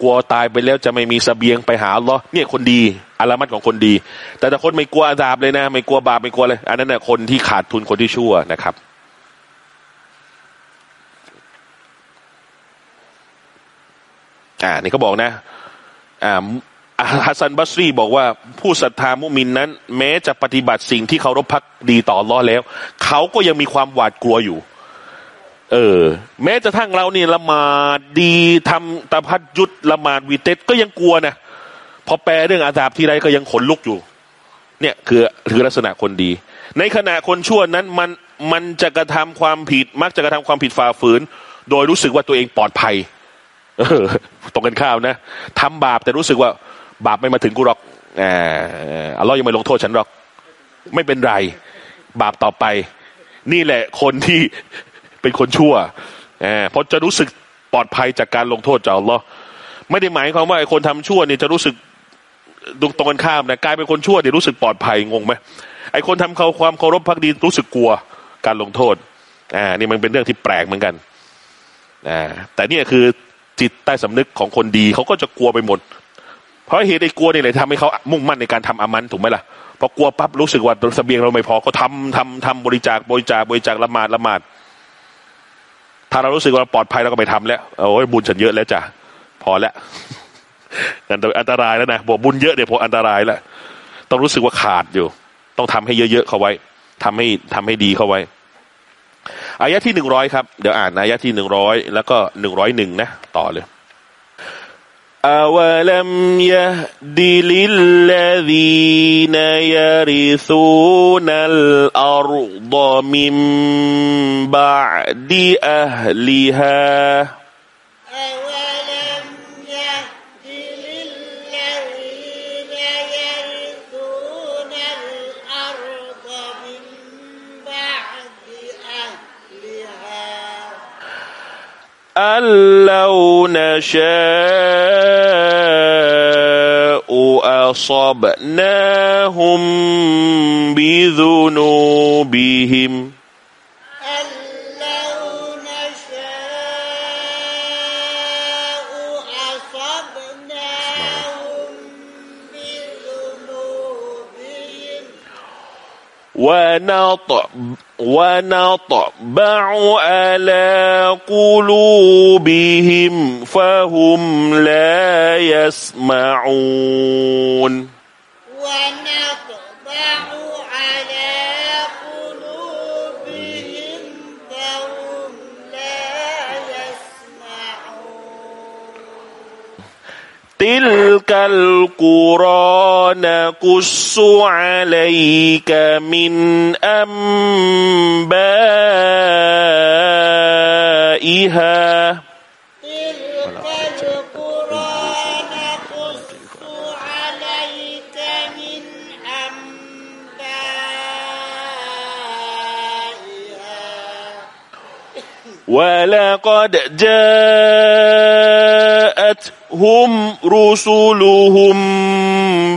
กลัวตายไปแล้วจะไม่มีสเสบียงไปหาอัลลอเนี่ยคนดีอารามัดของคนดี แต่ถ้าคนไม่กลัวอาดาบเลยนะ ไม่กลัวบาปไม่กลัวเลย อันนั้นเนี่ยคนที่ขาดทุนคนที่ชั่วนะครับอ่านี่เขาบอกนะอ่าฮัสซันบัสรีบอกว่าผู้ศรัทธามุมินนั้น แม้จะปฏิบัติสิ่งที่เขารบพักดีต่อรอแล้ว เขาก็ยังมีความหวาดกลัวอยู่ เออ แม้จะทั้งเรานี่ละหมาดดีทำตะพัดยุดละหมาดวีเตสก็ยังกลัวนะพอแปลเรื่องอาดาบทีไรก็ยังขนลุกอยู่ เนี่ยคือคือลักษณะคนดี ในขณะคนชั่วนั้นมันมันจะกระทำความผิดมักจะกระทำความผิดฝ่าฝืน โดยรู้สึกว่าตัวเองปลอดภัย เออ ตรงกันข้าวนะทำบาปแต่รู้สึกว่า บาปไม่มาถึงกูหรอกอ่าอัลลอฮ์ยังไม่ลงโทษฉันหรอก ไม่เป็นไร บาปต่อไป นี่แหละคนที่ เป็นคนชั่วอ่าเพราะจะรู้สึกปลอดภัยจากการลงโทษจากอัลลอฮ์ไม่ได้หมายความว่าไอ้คนทำชั่วเนี่ยจะรู้สึกตรงตรงกันข้ามนะกลายเป็นคนชั่วเดี๋ยวรู้สึกปลอดภัยงงไหมไอ้คนทำเขาความเคารพพักดีรู้สึกกลัวการลงโทษอ่านี่มันเป็นเรื่องที่แปลกเหมือนกันอ่าแต่นี่คือจิตใต้สำนึกของคนดีเขาก็จะกลัวไปหมด เพราะเหตุไอ้กลัวนี่เลยทำให้เขามุ่งมั่นในการทำอามันถูกไหมล่ะพอกลัวปั๊บรู้สึกว่าเสบียงเราไม่พอก็ทำทำทำบริจาคบริจาคบริจาคละหมาดละหมาด ถ้าเรารู้สึกว่าปลอดภัยเราก็ไปทำแล้วโอ้ยบุญฉันเยอะแล้วจ้ะพอแล้วอันตรายแล้วนะบอกบุญเยอะเดี๋ยวพออันตรายแล้วต้องรู้สึกว่าขาดอยู่ ต้องทำให้เยอะๆเข้าไว้ทำให้ทำให้ดีเข้าไว้อายะที่หนึ่งร้อยครับ เดี๋ยวอ่านอายะที่หนึ่งร้อยแล้วก็หนึ่งร้อยหนึ่งนะ ต่อเลย أولم يهد للذين يرثون الأرض من بعد أهلها أن لو نشاء أصبناهم بذنوبهم. ونطبع, ونطبع على قلوبهم فهم لا يسمعون. ونطبع القرى نقص عليك من أنبائها. تلك القرى نقص عليك من أنبائها. ولقد جاءتهم رسلهم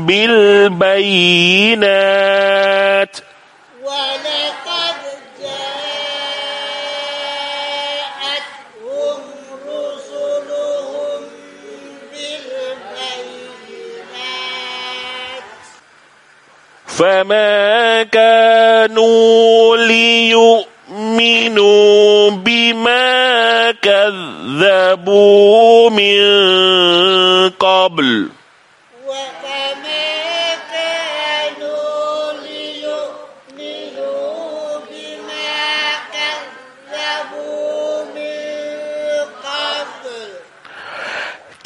بالبينات. ولقد جاءتهم رسلهم بالبينات. فما كانوا ليؤمنوا بما كذبوا من قبل.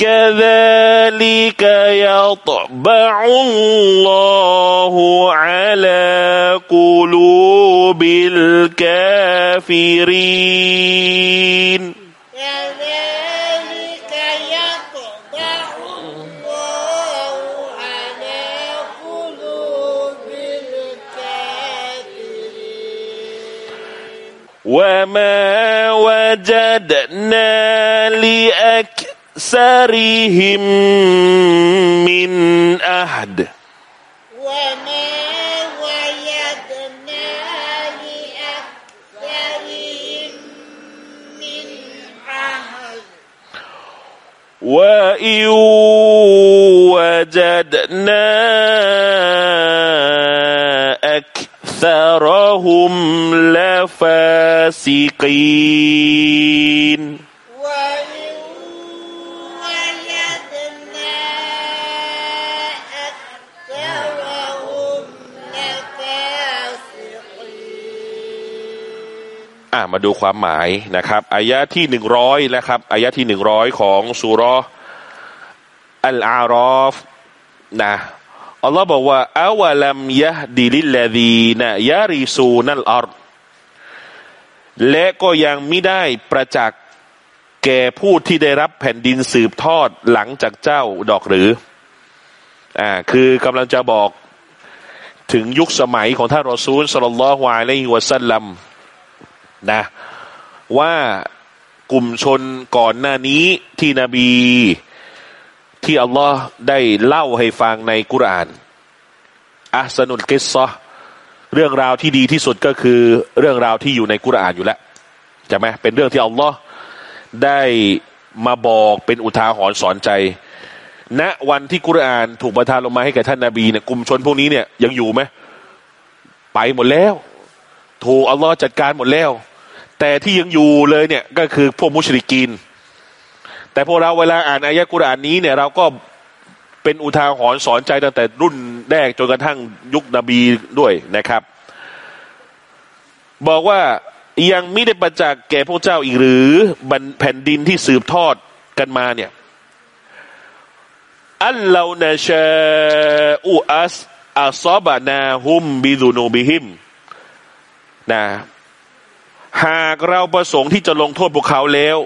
كذلك يطبع الله على قلوب الكافرين. كذلك يطبع الله على قلوب الكافرين. وما وجدنا لأكثرهم من أحد. وما وجدنا لأكثرهم من عهد وإن وجدنا أكثرهم لفاسقين. อะมาดูความหมายนะครับอายะที่หนึ่งร้อยนะครับอายะที่หนึ่งร้อยของสุราะห์อัลอารอฟนะอัลลอฮ์บอกว่าอาวะลัมยะดิลิลลดีนะยาริซูนัลอัรและก็ยังไม่ได้ประจักษ์แก่ผู้ที่ได้รับแผ่นดินสืบทอดหลังจากเจ้าดอกหรืออ่าคือกำลังจะบอกถึงยุคสมัยของท่านรอซูลสลลัลลอฮุอะลัยฮิวะสัลลัม นะ ว่ากลุ่มชนก่อนหน้านี้ที่นบีที่อัลลอฮ์ได้เล่าให้ฟังในกุรานอัสนุลกิสซะห์เรื่องราวที่ดีที่สุดก็คือเรื่องราวที่อยู่ในกุรานอยู่แล้วใช่ไหมเป็นเรื่องที่อัลลอฮ์ได้มาบอกเป็นอุทาหรณ์สอนใจณวันที่กุรานถูกประทานลงมาให้แก่ท่านนาบีเนี่ยกลุ่มชนพวกนี้เนี่ยยังอยู่ไหมไปหมดแล้ว ถูกอัลลอฮ์จัดการหมดแล้ว แต่ที่ยังอยู่เลยเนี่ยก็คือพวกมุชริกีน แต่พวกเราเวลาอ่านอายะกุรอานนี้เนี่ยเราก็เป็นอุทาหรณ์สอนใจตั้งแต่รุ่นแรกจนกระทั่งยุคนบีด้วยนะครับ บอกว่ายังไม่ได้ประจักษ์แก่พวกเจ้าอีกหรือแผ่นดินที่สืบทอดกันมาเนี่ยอัลลานาชาอุอัสอัซอบะนาฮุมบิดูนูบิฮิมนะ หากเราประสงค์ที่จะลงโทษพวกเขาแล้ว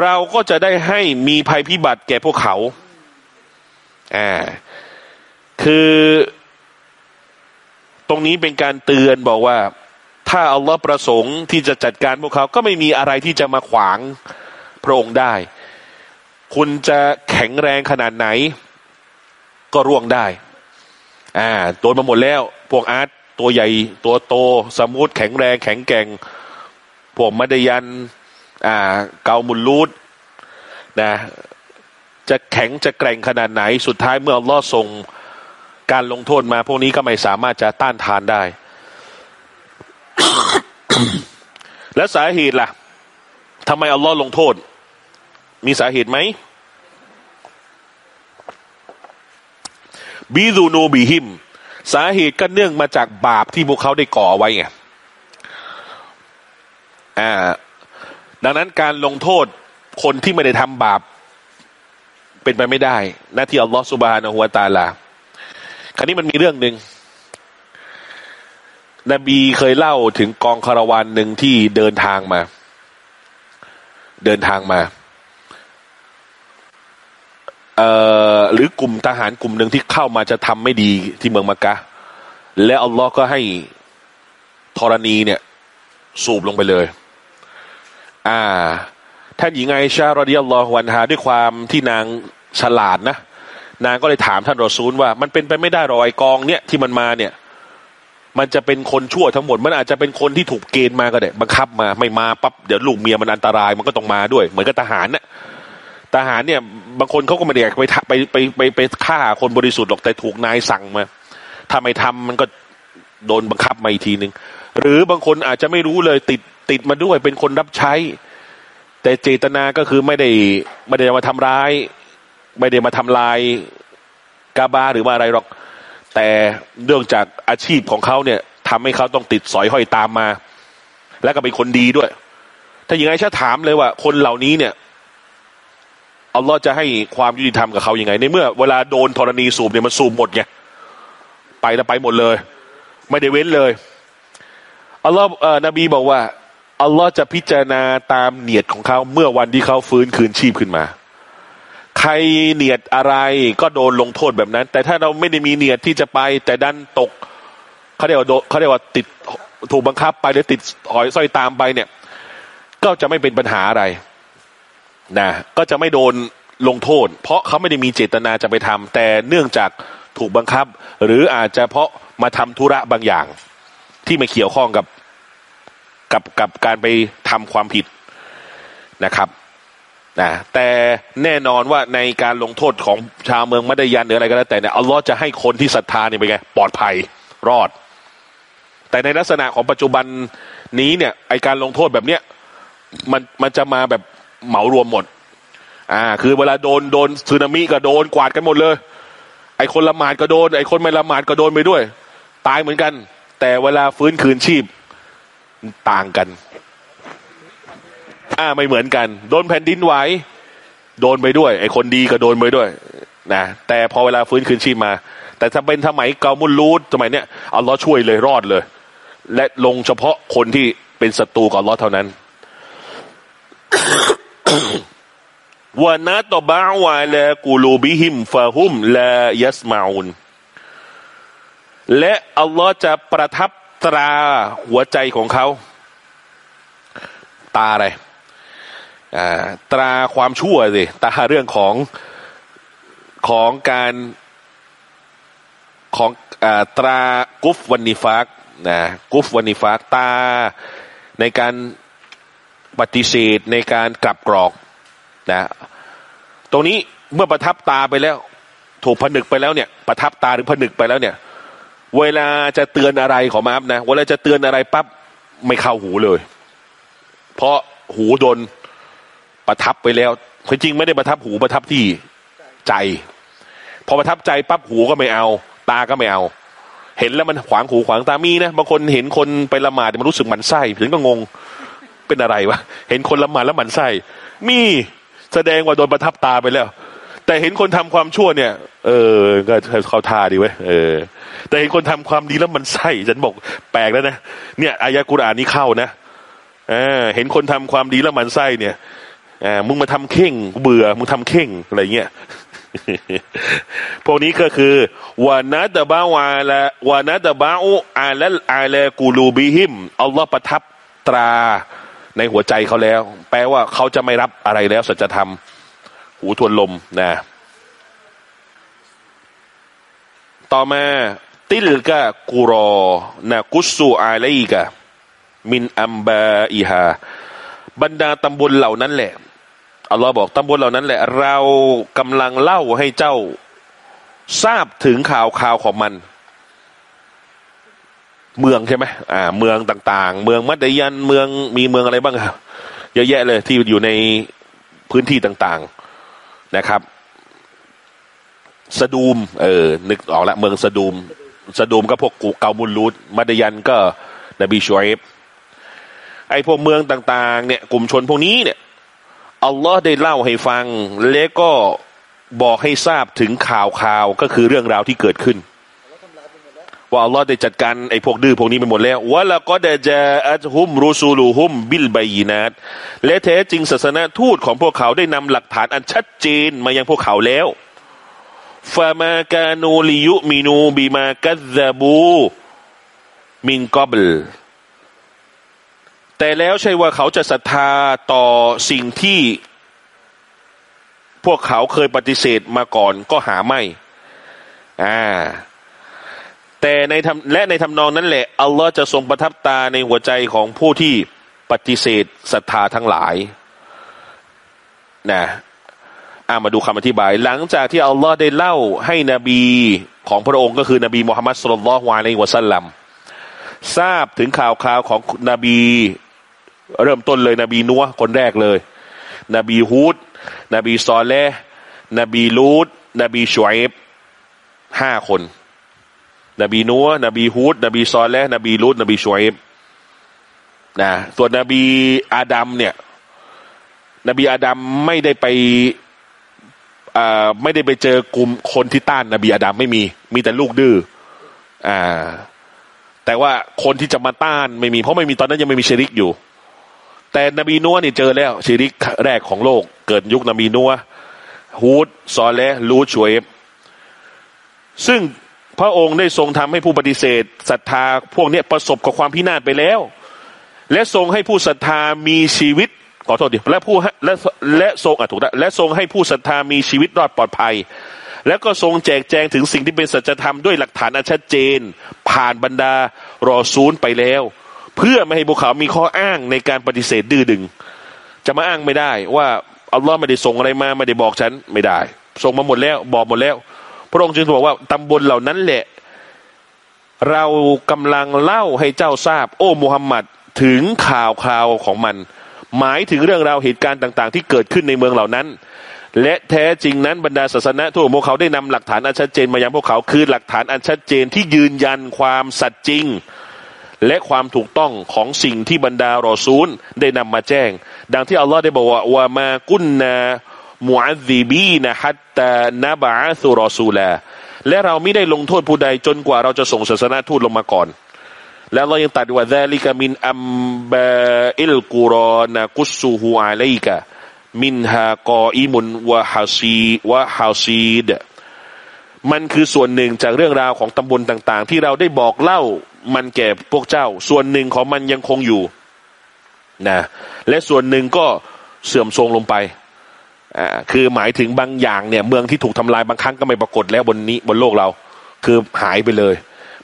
เราก็จะได้ให้มีภัยพิบัติแก่พวกเขาอ่าคือตรงนี้เป็นการเตือนบอกว่า ถ้าอัลลอฮ์ประสงค์ที่จะจัดการพวกเขาก็ไม่มีอะไรที่จะมาขวางพระองค์ได้ คุณจะแข็งแรงขนาดไหน ก็ร่วงได้ อ่าโดนมาหมดแล้ว พวกอ๊าด ตัวใหญ่ตัวโต ษะมูดแข็งแรงแข็งแกร่ง พวกมัดยัน อ่า قوم لوط นะจะแข็งจะแกร่งขนาดไหน สุดท้ายเมื่ออัลลอฮ์ส่งการลงโทษมา พวกนี้ก็ไม่สามารถจะต้านทานได้ และสาเหตุล่ะทำไมอัลลอฮ์ลงโทษ มีสาเหตุไหมบิดูนูบิหิม สาเหตุก็เนื่องมาจากบาปที่พวกเขาได้ก่อไว้ไงอ่า ดังนั้นการลงโทษคนที่ไม่ได้ทำบาป เป็นไปไม่ได้ หน้าที่อัลลอฮฺสุบฮานะฮุวาตาลา คราวนี้มันมีเรื่องหนึ่งนบีเคยเล่าถึงกองคาราวานหนึ่งที่เดินทางมา เดินทางมา หรือกลุ่มทหารกลุ่มหนึ่งที่เข้ามาจะทำไม่ดีที่เมืองมักกะ และอัลลอฮ์ก็ให้ธรณีเนี่ย สูบลงไปเลย อ่าท่านหญิงไอชารอดิยัลลอฮวันฮาด้วยความที่นางฉลาดนะ นางก็เลยถามท่านรอซูลว่า มันเป็นไปไม่ได้หรอไอกองเนี่ยที่มันมาเนี่ย มันจะเป็นคนชั่วทั้งหมด มันอาจจะเป็นคนที่ถูกเกณฑ์มาก็ได้บังคับมาไม่มาปั๊บเดี๋ยวลูกเมียมันอันตรายมันก็ต้องมาด้วย เหมือนกับทหารเนี่ย ทหารเนี่ย บางคนเขาก็ไม่ได้อยากไปไปไปไปไปฆ่าคนบริสุทธิ์หรอกแต่ถูกนายสั่งมาถ้าไม่ทำมันก็โดนบังคับมาอีกทีหนึ่งหรือบางคนอาจจะไม่รู้เลยติดติดมาด้วยเป็นคนรับใช้ แต่เจตนาก็คือไม่ได้ไม่ได้มาทำร้าย ไม่ได้มาทำลายกาบาหรือว่าอะไรหรอก แต่เนื่องจากอาชีพของเขาเนี่ยทำให้เขาต้องติดสอยห้อยตามมา และก็เป็นคนดีด้วย ถ้าอย่างไรฉันถามเลยว่า คนเหล่านี้เนี่ย อัลลอฮ์จะให้ความยุติธรรมกับเขายัางไง ในเมื่อเวลาโดนธรณีสูบเนี่ยมันสูบหมดไงไปแล้วไปหมดเลย ไม่ได้เว้นเลยอัลลอฮ์นบีบอกว่าอัลลอฮ์จะพิจารณาตามเนียดของเขาเมื่อวันที่เขาฟื้นคืนชีพขึ้นมา ใครเนียดอะไรก็โดนลงโทษแบบนั้น แต่ถ้าเราไม่ได้มีเนียดที่จะไป แต่ดันตกเขาเรียกว่าเขาเรียกว่าติดถูกบังคับไปหรือติดหอยสร้อยตามไปเนี่ย ก็จะไม่เป็นปัญหาอะไร นะก็จะไม่โดนลงโทษ เพราะเขาไม่ได้มีเจตนาจะไปทำแต่เนื่องจากถูกบังคับ หรืออาจจะเพราะมาทำธุระบางอย่าง ที่ไม่เกี่ยวข้องกับกับกับการไปทำความผิดนะครับนะแต่แน่นอนว่าในการลงโทษของชาวเมืองมัดยันหรืออะไรก็แล้วแต่เนี่ยอัลลอฮ์จะให้คนที่ศรัทธาเนี่ยไปไงปลอดภัยรอด แต่ในลักษณะของปัจจุบันนี้เนี่ยไอการลงโทษแบบเนี้ยมันมันจะมาแบบ เหมารวมหมด อ่า คือเวลาโดนโดนสึนามิก็โดนกวาดกันหมดเลย ไอคนละหมาดก็โดน ไอคนไม่ละหมาดก็โดนไปด้วย ตายเหมือนกัน แต่เวลาฟื้นคืนชีพต่างกัน อ่า ไม่เหมือนกัน โดนแผ่นดินไหวโดนไปด้วย ไอคนดีก็โดนไปด้วยนะแต่พอเวลาฟื้นคืนชีพมา แต่ถ้าเป็นสมัยเกามุลรูดสมัยเนี้ยเอาล้อช่วยเลยรอดเลย และลงเฉพาะคนที่เป็นศัตรูกับล้อเท่านั้น วานาตบาวาลกูลูบิหิมฟาหุมลายัสมาอุนและอัลลอฮ์จะประทับตราหัวใจของเขา ตาอะไรตราความชั่วสิตาเรื่องของของการของอตรากุฟวันนิฟักนะกุฟวันนิฟักตาในการ ปฏิเสธในการกลับกรอกนะตรงนี้เมื่อประทับตาไปแล้ว ถูกผนึกไปแล้วเนี่ย ประทับตาหรือผนึกไปแล้วเนี่ย เวลาจะเตือนอะไรขอมาบนะเวลาจะเตือนอะไรปั๊บไม่เข้าหูเลย เพราะหูโดนประทับไปแล้วจริงไม่ได้ประทับหูประทับที่ใจ พอประทับใจปั๊บหูก็ไม่เอา ตาก็ไม่เอา เห็นแล้วมันขวางหูขวางตามีนะบางคนเห็นคนไปละหมาดมันรู้สึกมันไส้ถึงก็งง เป็นอะไรวะเห็นคนละหมาดแล้วหมันไส้มีแสดงว่าโดนประทับตาไปแล้ว แต่เห็นคนทำความชั่วเนี่ย เออ ก็เขาทาดีเว้ยเออ แต่เห็นคนทำความดีแล้วมันไส้ฉันบอกแปลกแล้วนะเนี่ยอายะกุรอานนี้เข้านะเออเห็นคนทำความดีแล้วมันไส้เนี่ยอ่ามึงมาทำเข่งเบื่อมึงทำเข่งอะไรเงี้ยพวกนี้ก็คือวานาตบาวาละวานาตบาอูอาละอาละกูลูบิหิมอัลลอฮ์ประทับตรา ในหัวใจเขาแล้ว แปลว่าเขาจะไม่รับอะไรแล้วสัจธรรม หูทวนลมนะ ต่อมาติลกะกูรอนะกุสูอาเลกะมินอัมบาอิฮาบรรดาตำบลเหล่านั้นแหละอัลลอฮ์บอกตำบลเหล่านั้นแหละ เรากำลังเล่าให้เจ้าทราบถึงข่าวข่าวของมัน เมืองใช่ไหมอ่า เมืองต่างๆ เมืองมัดยันเมืองมีเมืองอะไรบ้างครับเยอะแยะเลยที่อยู่ในพื้นที่ต่างๆนะครับ สะดูม เออ นึกออกละเมืองสะดูม สะดูมก็พวกกูเกามุลรูดมัดยันก็ นบีชวยบไอพวกเมืองต่าง ๆ เนี่ย กลุ่มชนพวกนี้เนี่ยอัลลอฮ์ได้เล่าให้ฟัง แล้วก็บอกให้ทราบถึงข่าวข่าวก็คือเรื่องราวที่เกิดขึ้น ว่าอัลลอฮ์ได้จัดการไอ้พวกดื้อพวกนี้ไปหมดแล้ววะละก็ได้จะอัจฮุมรูซูลูฮุมบิลไบยีนัดและแท้จริงศาสนาทูตของพวกเขาได้นำหลักฐานอันชัดเจนมายังพวกเขาแล้วฟามากานูลิยุมินูบิมากัซาบูมินกอบลแต่แล้วใช่ว่าเขาจะศรัทธาต่อสิ่งที่ พวกเขาเคยปฏิเสธมาก่อนก็หาไม่ อ่า แต่ในทำและในทำนองนั้นแหละ อัลลอฮ์จะทรงประทับตาในหัวใจของผู้ที่ปฏิเสธศรัทธาทั้งหลายนะอ่ามาดูคำอธิบาย หลังจากที่อัลลอฮ์ได้เล่าให้นบีของพระองค์ก็คือนบีมุฮัมมัดصلى الله عليه وسلم ทราบถึงข่าวข่าวของนบี เริ่มต้นเลยนบีนัวคนแรกเลย นบีฮูด นบีซอลเลนบีลูด นบีชุอัยบ์ห้าคน นบีนัวนบีฮูดนบีซอลเลนบีลูดนบีชุอัยบ์นะส่วนนบีอาดัมเนี่ย นบีอาดัมไม่ได้ไปไม่ได้ไปเจอกลุ่มคนที่ต้านนบีอาดัมไม่มี มีแต่ลูกดื้ออ่า แต่ว่าคนที่จะมาต้านไม่มี เพราะไม่มีตอนนั้นยังไม่มีชริกอยู่ แต่นบีนัวนี่เจอแล้วชริกแรกของโลก เกิดยุคนบีนัวฮูดซอลและลูดชวย ซึ่ง พระองค์ได้ทรงทำให้ผู้ปฏิเสธศรัทธาพวกนี้ประสบกับความพินาศไปแล้ว และทรงให้ผู้ศรัทธามีชีวิตขอโทษดิและผู้และและทรงอะถูกแล้วและทรงให้ผู้ศรัทธามีชีวิตรอดปลอดภัย แล้วก็ทรงแจกแจงถึงสิ่งที่เป็นสัจธรรมด้วยหลักฐานอันชัดเจน ผ่านบรรดารอซูลไปแล้ว เพื่อไม่ให้พวกเขามีข้ออ้างในการปฏิเสธดื้อดึง จะมาอ้างไม่ได้ว่าอัลลอฮ์ไม่ได้ส่งอะไรมาไม่ได้บอกฉันไม่ได้ส่งมาหมดแล้วบอกหมดแล้ว พระองค์จึงบอกว่าตำบลเหล่านั้นแหละ เรากำลังเล่าให้เจ้าทราบ โอ้มุฮัมมัดถึงข่าวข่าวของมัน หมายถึงเรื่องราวเหตุการณ์ต่าง ๆ ที่เกิดขึ้นในเมืองเหล่านั้น และแท้จริงนั้นบรรดาศาสนาทั่วพวกเขาได้นำหลักฐานอันชัดเจนมายังพวกเขาคือหลักฐานอันชัดเจนที่ยืนยันความสัตย์จริง และความถูกต้องของสิ่งที่บรรดารอซูลได้นำมาแจ้ง ดังที่อัลลอฮ์ได้บอกว่าว่ามากุนนา มูอัซีบีนะฮัตตานาบะซุรอซูลาและเราไม่ได้ลงโทษผู้ใดจนกว่าเราจะส่งศาสนาทูตลงมาก่อน แล้วเรายังตัดว่าซาลิกามินอัมบาอิลกุรอนากุสูฮูอาเลกะมินฮากออิมุนวะฮาซีวะฮาซีดมันคือส่วนหนึ่งจากเรื่องราวของตำบลต่าง ๆ ที่เราได้บอกเล่ามันแก่พวกเจ้า ส่วนหนึ่งของมันยังคงอยู่นะและส่วนหนึ่งก็เสื่อมทรงลงไป อ่าคือหมายถึงบางอย่างเนี่ย เมืองที่ถูกทำลายบางครั้งก็ไม่ปรากฏแล้วบนนี้บนโลกเรา คือหายไปเลย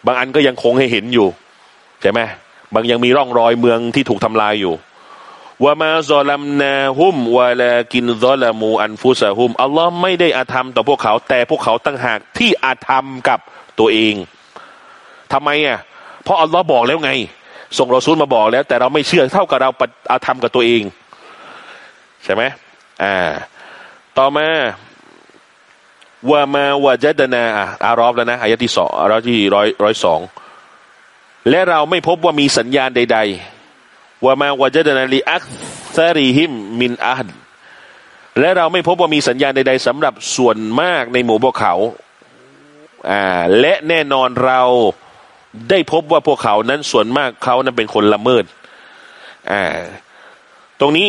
บางอันก็ยังคงให้เห็นอยู่ใช่ไหมบางยังมีร่องรอยเมืองที่ถูกทำลายอยู่ว่ามาซอลัมนาฮุมวาลากินซอลามูอันฟุสะฮุมอัลลอฮ์ไม่ได้อาธรรมต่อพวกเขา แต่พวกเขาตั้งหากที่อาธรรมกับตัวเองทำไมอะเพราะอัลลอฮ์บอกแล้วไง ส่งรอซูลมาบอกแล้ว แต่เราไม่เชื่อเท่ากับเราอาธรรมกับตัวเอง ใช่ไหมอ่า ต่อมาว่ามาวาจดนาอารอบแล้วนะอายะที่สองอารอบที่ร้อยร้อยสองและเราไม่พบว่ามีสัญญาณใด ๆ ว่ามาวาจดนาลีอัคซาริฮิมมินอัดและเราไม่พบว่ามีสัญญาณใด ๆสำหรับส่วนมากในหมู่พวกเขาอ่าและแน่นอนเราได้พบว่าพวกเขานั้นส่วนมากเขานั้นเป็นคนละเมิดอ่าตรงนี้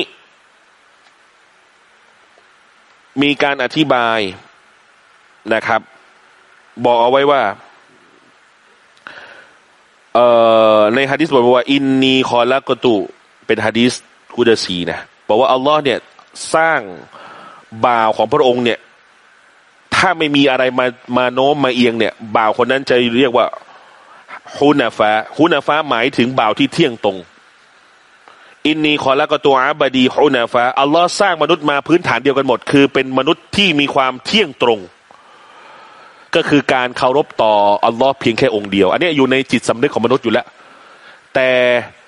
มีการอธิบายนะครับ บอกเอาไว้ว่าเอ่อในฮะดิษบอกว่า อินนีคอละกตุ เป็นฮะดิษกุดซีนะบอกว่าอัลลอฮ์เนี่ยสร้างบ่าวของพระองค์เนี่ย ถ้าไม่มีอะไรมามาโน้มมาเอียงเนี่ย บ่าวคนนั้นจะเรียกว่าฮุนาฟาฮุนาฟาหมายถึงบ่าวที่เที่ยงตรง อินนีขอละก็ตัวอาบดีฮุนาฟาอัลลอฮ์สร้างมนุษย์มาพื้นฐานเดียวกันหมด คือเป็นมนุษย์ที่มีความเที่ยงตรง ก็คือการเคารพต่ออัลลอฮ์เพียงแค่องค์เดียว อันนี้อยู่ในจิตสำนึกของมนุษย์อยู่แล้ว แต่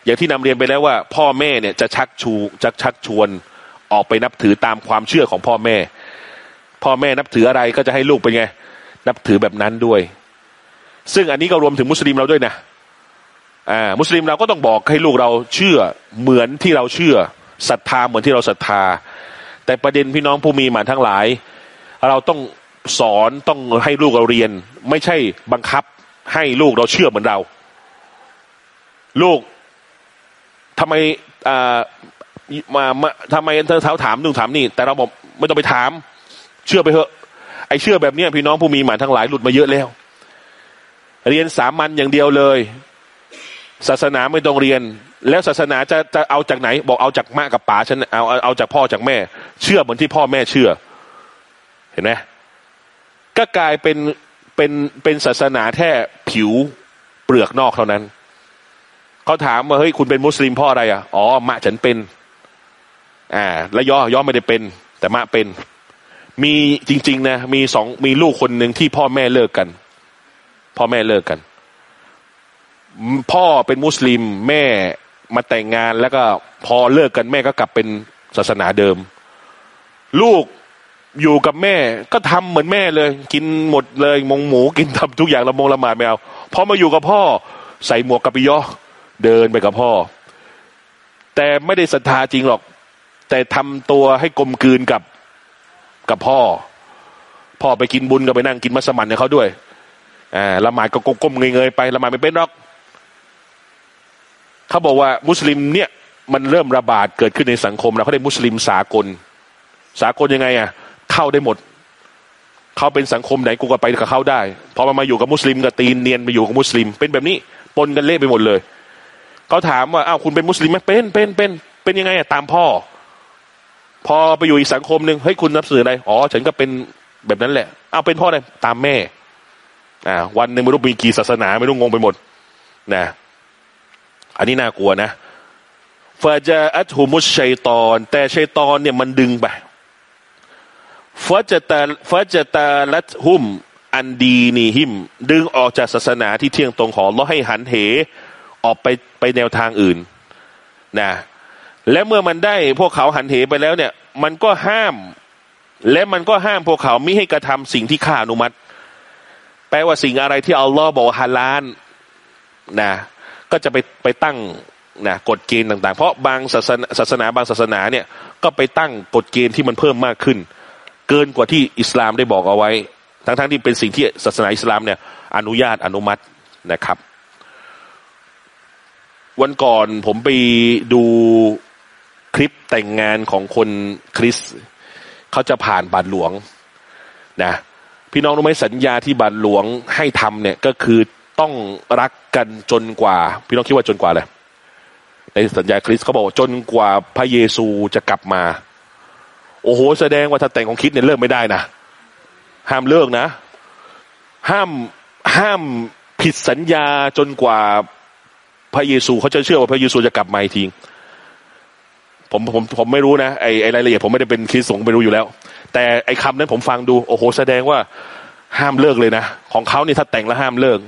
อย่างที่นำเรียนไปแล้วว่า พ่อแม่เนี่ยจะชักชูจะชักชวนออกไปนับถือตามความเชื่อของพ่อแม่ พ่อแม่นับถืออะไรก็จะให้ลูกเป็นไง นับถือแบบนั้นด้วย ซึ่งอันนี้ก็รวมถึงมุสลิมเราด้วยนะ อ่ามุสลิมเราก็ต้องบอกให้ลูกเราเชื่อเหมือนที่เราเชื่อศรัทธาเหมือนที่เราศรัทธา แต่ประเด็นพี่น้องผู้มีหมาทั้งหลาย เราต้องสอนต้องให้ลูกเราเรียน ไม่ใช่บังคับให้ลูกเราเชื่อเหมือนเรา ลูกทำไมอ่ามามาทำไมเธอเท้าถามนู่นถามนี่ แต่เราบอกไม่ต้องไปถาม เชื่อไปเถอะ ไอ้เชื่อแบบเนี้ยพี่น้องผู้มีหมาทั้งหลายหลุดมาเยอะแล้ว เรียนสามัญอย่างเดียวเลย ศาสนาไม่ต้องเรียน แล้วศาสนาจะจะเอาจากไหน บอกเอาจากมากับป๋าฉันเอาเอาเอาจากพ่อจากแม่ เชื่อเหมือนที่พ่อแม่เชื่อ เห็นไหมก็กลายเป็นเป็นเป็นศาสนาแค่ผิวเปลือกนอกเท่านั้นเขาถามว่าเฮ้ยคุณเป็นมุสลิมเพ่ออะไรอะอ๋อมะฉันเป็น อ่า แล้วย่อย่อไม่ได้เป็น แต่มะเป็น มีจริง ๆ นะมีสองมีลูกคนหนึ่งที่พ่อแม่เลิกกัน พ่อแม่เลิกกัน พ่อเป็นมุสลิมแม่มาแต่งงานแล้วก็พอเลิกกันแม่ก็กลับเป็นศาสนาเดิม ลูกอยู่กับแม่ก็ทำเหมือนแม่เลย กินหมดเลยมงหมูกินทำทุกอย่างละมงละหมาดไม่เอาพอมาอยู่กับพ่อ ใส่หมวกกะปิยอเดินไปกับพ่อ แต่ไม่ได้ศรัทธาจริงหรอก แต่ทำตัวให้กลมกลืนกับกับพ่อ พ่อไปกินบุญก็ไปนั่งกินมัสมั่นกับเขาด้วยอ่าละหมาดก็ก้มๆเงยๆไปละหมาดไม่เป็นหรอก เขาบอกว่ามุสลิมเนี่ยมันเริ่มระบาดเกิดขึ้นในสังคมเราเขาได้มุสลิมสากล สากลยังไงอะ เข้าได้หมด เขาเป็นสังคมไหนกูก็ไปกับเขาได้พอมามาอยู่กับมุสลิมกับตีนเนียนไปอยู่กับมุสลิม เป็นแบบนี้ปนกันเละไปหมดเลยเขาถามว่าอ้าวคุณเป็นมุสลิมไหมเป็นเป็นเป็นเป็นยังไงอะตามพ่อ พอไปอยู่อีกสังคมหนึ่งเฮ้ยคุณนับสื่ออะไรอ๋อฉันก็เป็นแบบนั้นแหละเอาเป็นพ่ออะไรตามแม่อ่าวันหนึ่งไม่รู้มีกี่ศาสนาไม่รู้งงไปหมดนะ อันนี้น่ากลัวนะฟาจาอัตหุมุสชัยตอน แต่ชัยตอนเนี่ยมันดึงไปฟาจตาฟาจตาลัตหุม อันดีนีหิม ดึงออกจากศาสนาที่เที่ยงตรงของแล้วให้หันเห ออกไปไปแนวทางอื่นนะและเมื่อมันได้พวกเขาหันเหไปแล้วเนี่ย มันก็ห้าม และมันก็ห้ามพวกเขาไม่ให้กระทำสิ่งที่ข้าอนุมัติ แปลว่าสิ่งอะไรที่อัลลอฮ์บอกฮาลานนะ ก็จะไปไปตั้งนะกฎเกณฑ์ต่าง ๆ เพราะบางศาสนาศาสนาบางศาสนาเนี่ยก็ไปตั้งกฎเกณฑ์ที่มันเพิ่มมากขึ้น เกินกว่าที่อิสลามได้บอกเอาไว้ ทั้งๆที่เป็นสิ่งที่ศาสนาอิสลามเนี่ยอนุญาตอนุมัตินะครับ วันก่อนผมไปดูคลิปแต่งงานของคนคริสเขาจะผ่านบาทหลวงนะพี่น้องรู้ไหมสัญญาที่บาทหลวงให้ทำเนี่ยก็คือ ต้องรักกันจนกว่า พี่น้องคิดว่าจนกว่าเลยในสัญญาคริสเขาบอกจนกว่าพระเยซูจะกลับมา โอ้โห แสดงว่าถ้าแต่งของคิดเนี่ยเลิกไม่ได้นะห้ามเลิกนะ ห้ามห้ามผิดสัญญาจนกว่าพระเยซูเขาจะเชื่อว่าพระเยซูจะกลับมาอีกทีผมผมผมไม่รู้นะไอไอรายละเอียดผมไม่ได้เป็นคริสต์สงฆ์ไม่รู้อยู่แล้ว แต่ไอคำนั้นผมฟังดู โอ้โห แสดงว่าห้ามเลิกเลยนะ ของเขานี่ถ้าแต่งแล้วห้ามเลิก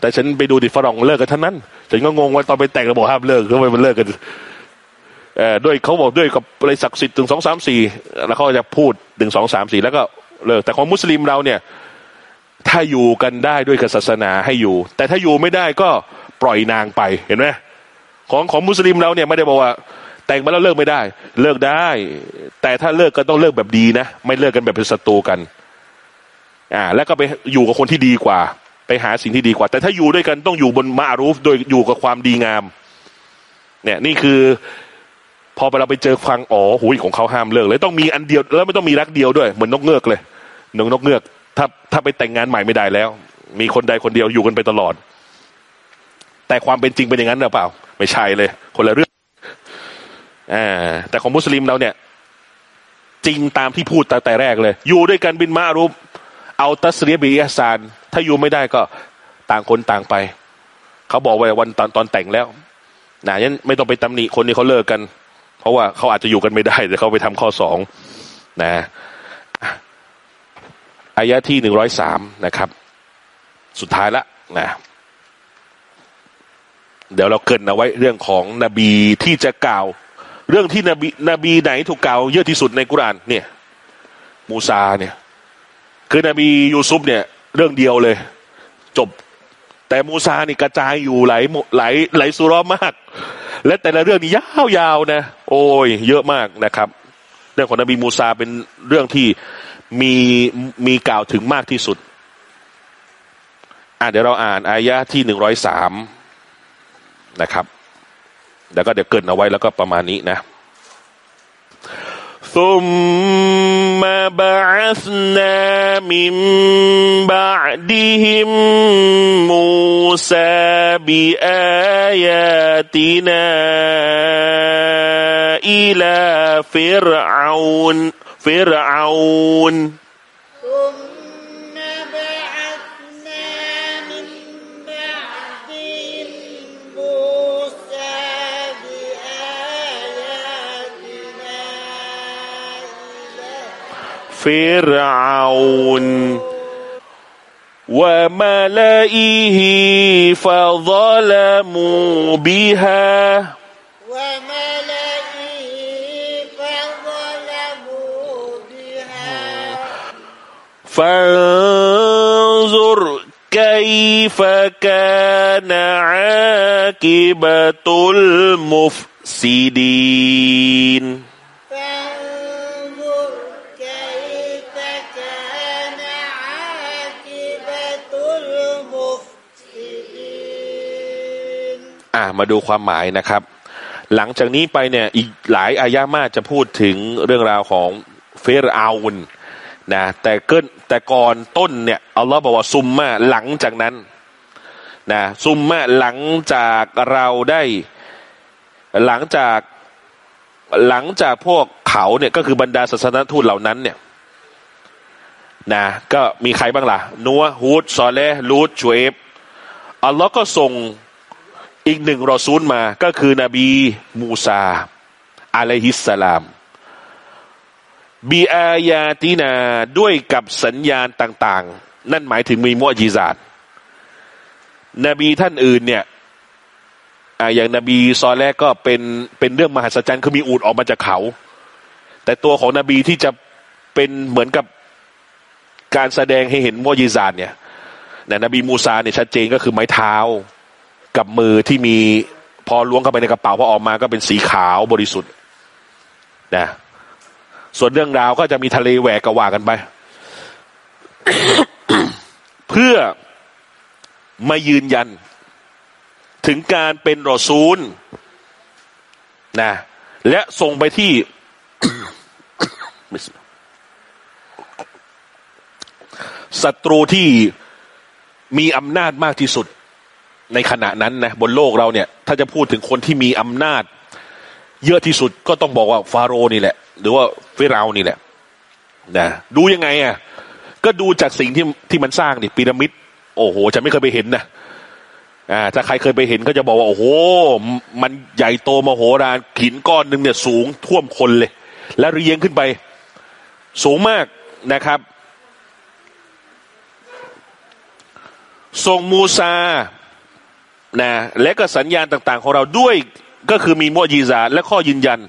แต่ฉันไปดูดิฝรั่งเลิกกันทั้งนั้นฉันก็งงว่าตอนไปแต่งเราบอกห้ามเลิกทำไมมันเลิกกันเอ่อด้วยเขาบอกด้วยกับอะไรศักดิ์สิทธิ์ถึงสองสามสี่แล้วเขาจะพูดถึงสองสามสี่แล้วก็เลิกแต่ของมุสลิมเราเนี่ย ถ้าอยู่กันได้ด้วยกับศาสนาให้อยู่ แต่ถ้าอยู่ไม่ได้ก็ปล่อยนางไปเห็นไหมของของมุสลิมเราเนี่ยไม่ได้บอกว่า แต่งมาแล้วเลิกไม่ได้ เลิกได้ แต่ถ้าเลิกก็ต้องเลิกแบบดีนะ ไม่เลิกกันแบบเป็นศัตรูกัน อ่า แล้วก็ไปอยู่กับคนที่ดีกว่า ไปหาสิ่งที่ดีกว่า แต่ถ้าอยู่ด้วยกันต้องอยู่บนมารูฟโดยอยู่กับความดีงาม เนี่ยนี่คือ พอเราไปเจอฟังอ๋อหูยของเขาห้ามเลิกเลยต้องมีอันเดียวแล้วไม่ต้องมีรักเดียวด้วย เหมือนนกเงือกเลยนกนกเงือก ถ้าถ้าไปแต่งงานใหม่ไม่ได้แล้ว มีคนใดคนเดียวอยู่กันไปตลอด แต่ความเป็นจริงเป็นอย่างนั้นหรือเปล่า ไม่ใช่เลย คนละเรื่องอ่าแต่ของมุสลิมเราเนี่ย จริงตามที่พูดตั้งแต่แรกเลย อยู่ด้วยกันบินมารูป เอาตัสเรียบีอซาน ถ้าอยู่ไม่ได้ก็ต่างคนต่างไป เขาบอกไว้วันตอนตอนแต่งแล้วนะยันไม่ต้องไปตำหนิคนที่เขาเลิกกัน เพราะว่าเขาอาจจะอยู่กันไม่ได้แต่เขาไปทำข้อสองนะอายะที่หนึ่งร้อยสามนะครับ สุดท้ายละนะเดี๋ยวเราเกินเอาไว้เรื่องของนบีที่จะกล่าว เรื่องที่นบีนบีไหนถูกกล่าวเยอะที่สุดในกุรานเนี่ย มูซาเนี่ย คือนบียูซุฟเนี่ย เรื่องเดียวเลย จบ แต่มูซานี่กระจายอยู่หลายหลายหลายสุรมาก และแต่ละเรื่องนี่ยาวๆนะ โอ้ย เยอะมากนะครับ เรื่องของนบีมูซาเป็นเรื่องที่มีมีกล่าวถึงมากที่สุดอะเดี๋ยวเราอ่านอายะที่หนึ่งร้อยสามนะครับ แล้วก็เดี๋ยวเกินเอาไว้แล้วก็ประมาณนี้นะ ثم بعثنا من بعدهم موسى بآياتنا إلى فرعون فرعون. فرعون وملئه فظلموا بها. وملئه فظلموا بها فانظر كيف كان عاقبة المفسدين. มาดูความหมายนะครับ หลังจากนี้ไปเนี่ยอีกหลายอายะมาจะพูดถึงเรื่องราวของเฟรเอานนะแต่เกินแต่ก่อนต้นเนี่ยอัลลอฮ์บอกว่าซุมมาหลังจากนั้นนะซุมมาหลังจากเราได้หลังจากหลังจากพวกเขาเนี่ยก็คือบรรดาศาสนทูตเหล่านั้นเนี่ยนะก็มีใครบ้างล่ะ นัวฮูดซอเลห์ลูดชูเอฟอัลลอฮ์ก็ส่ง อีกหนึ่งรอซูลมาก็คือนบีมูซาอะลัยฮิสสลามบีอายาตินาด้วยกับสัญญาณต่าง ๆ นั่นหมายถึงมีมุอจิซาตนบีท่านอื่นเนี่ยออย่างนบีซอแรกก็เป็นเป็นเรื่องมหัศจรรย์คือมีอูดออกมาจากเขา แต่ตัวของนบีที่จะเป็นเหมือนกับการแสดงให้เห็นมุอจิซาตเนี่ยนนบีมูซาเนี่ยชัดเจนก็คือไม้เท้า กับมือที่มีพอล้วงเข้าไปในกระเป๋าพอออกมาก็เป็นสีขาวบริสุทธิ์นะส่วนเรื่องราวก็จะมีทะเลแหวกกว่ากันไป เพื่อมายืนยัน ถึงการเป็นรอซูลนะและส่งไปที่ ศัตรูที่มีอำนาจมากที่สุด ในขณะนั้นนะบนโลกเราเนี่ย ถ้าจะพูดถึงคนที่มีอำนาจ เยอะที่สุดก็ต้องบอกว่าฟาโรห์นี่แหละ หรือว่าฟิรานี่แหละนะดูยังไงอะก็ดูจากสิ่งที่ที่มันสร้างนี่พีระมิด โอ้โหฉันไม่เคยไปเห็นนะอ่าถ้าใครเคยไปเห็นก็จะบอกว่าโอ้โห มันใหญ่โตมโหฬารหินก้อนหนึ่งเนี่ยสูงท่วมคนเลย แล้วเรียงขึ้นไป สูงมากนะครับส่งมูซา นะและก็สัญญาณต่างๆ ของเราด้วยก็คือมีมุอญิซาและข้อยืนยัน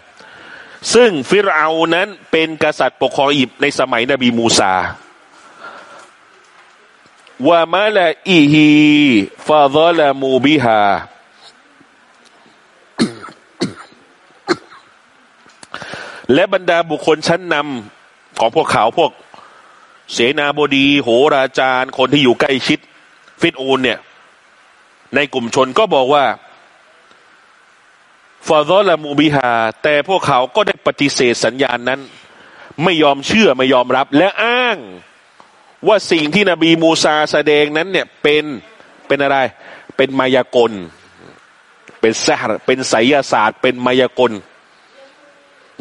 ซึ่งฟิรเอานั้นเป็นกษัตริย์ปกครองอียิปต์ในสมัยนบีมูซาวามาลาอีฮีฟาดลามูบิฮาและบรรดาบุคคลชั้นนำของพวกเขาพวก เสนาบดี โหราจารย์ คนที่อยู่ใกล้ชิด ฟิตอูนเนี่ย ในกลุ่มชนก็บอกว่าฟาซอลามูบิฮา แต่พวกเขาก็ได้ปฏิเสธสัญญาณนั้น ไม่ยอมเชื่อไม่ยอมรับ และอ้างว่าสิ่งที่นบีมูซาแสดงนั้นเนี่ยเป็นเป็นอะไร เป็นมายากล เป็นซาเป็นไสยศาสตร์ เป็นมายากล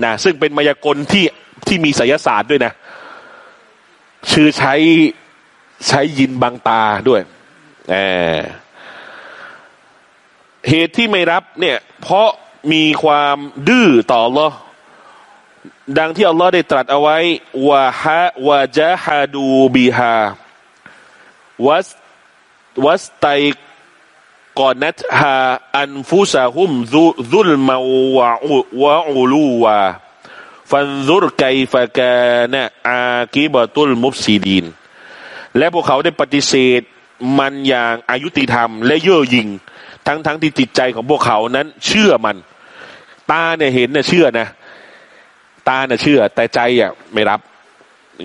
นะซึ่งเป็นมายากลที่ที่มีไสยศาสตร์ด้วยนะ ชื่อใช้ใช้ยินบังตาด้วยแอบ เหตุที่ไม่รับเนี่ย เพราะมีความดื้อต่อ Allah ดังที่อัลลอฮ์ได้ตรัสเอาไว้วะฮะวะจาฮาดูบิฮาวัสวัสไตกอนัตฮาอันฟุซาฮุมซุลมาวะอุวะอูลูวาฟันซุรไกฟะกานะอากิบะตุลมุฟซีดีน และพวกเขาได้ปฏิเสธมันอย่างอายุติธรรม และเย่อหยิ่ง ทั้งทั้งที่จิตใจของพวกเขานั้น เชื่อมัน ตาเนี่ยเห็นเนี่ยเชื่อนะ ตาเนี่ยเชื่อ แต่ใจอะไม่รับ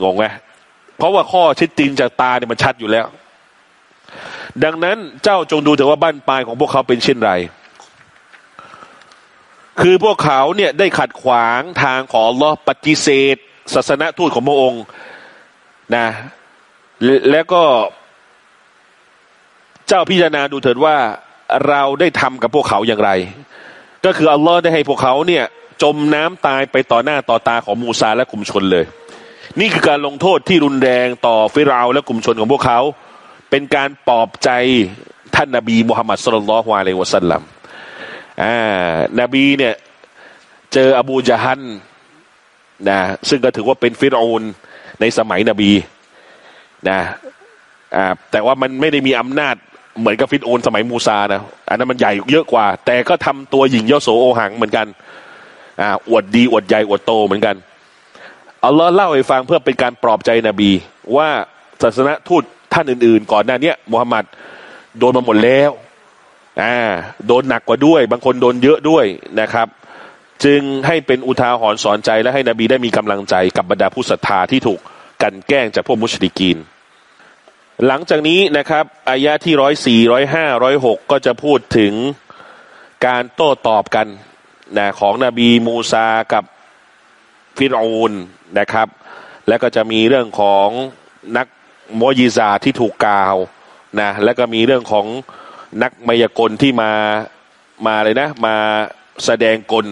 งงไหมเพราะว่าข้อเชิดจริงจากตาเนี่ยมันชัดอยู่แล้ว ดังนั้นเจ้าจงดูเถอะว่าบ้านปลายของพวกเขาเป็นเช่นไร คือพวกเขาเนี่ยได้ขัดขวางทางของลอปฏิเสธศาสนทูตของพระองค์นะและแล้วก็เจ้าพิจารณาดูเถิดว่า เราได้ทำกับพวกเขาอย่างไร ก็คืออัลลอฮ์ได้ให้พวกเขาเนี่ย จมน้ำตายไปต่อหน้าต่อตาของมูซาและกลุ่มชนเลย นี่คือการลงโทษที่รุนแรงต่อฟิรเอาและกลุ่มชนของพวกเขา เป็นการปลอบใจท่านนบีมุฮัมมัดสุลลัลลอฮุอะลัยฮิวะสัลลัมอ่านบีเนี่ยเจออบูจาฮันนะซึ่งก็ถือว่าเป็นฟิรอานในสมัยนบีนะอ่าแต่ว่ามันไม่ได้มีอำนาจ เหมือนกับฟิรเอนสมัยมูซานะอันนั้นมันใหญ่เยอะกว่า แต่ก็ทำตัวหญิงยโสโอหังเหมือนกันอ่าอวดดีอวดใหญ่อวดโตเหมือนกันอัลลอฮ์เล่าให้ฟังเพื่อเป็นการปลอบใจนบี ว่าศาสนทูตท่านอื่น ๆ ก่อนหน้าเนี้ยมุฮัมหมัดโดนมาหมดแล้วอ่าโดนหนักกว่าด้วย บางคนโดนเยอะด้วยนะครับ จึงให้เป็นอุทาหรณ์สอนใจและให้นบีได้มีกำลังใจกับบรรดาผู้ศรัทธาที่ถูกกันแกล้งจากพวกมุชริกีน หลังจากนี้นะครับอายะที่ร้อยสี่ร้อยห้าร้อยหกก็จะพูดถึงการโต้ตอบกันนะของนบีมูซากับฟิรอูนนะครับ แล้วก็จะมีเรื่องของนักโมยิซาที่ถูกกล่าวนะแล้วก็มีเรื่องของนักมายากลที่มามาเลยนะ มาแสดงกล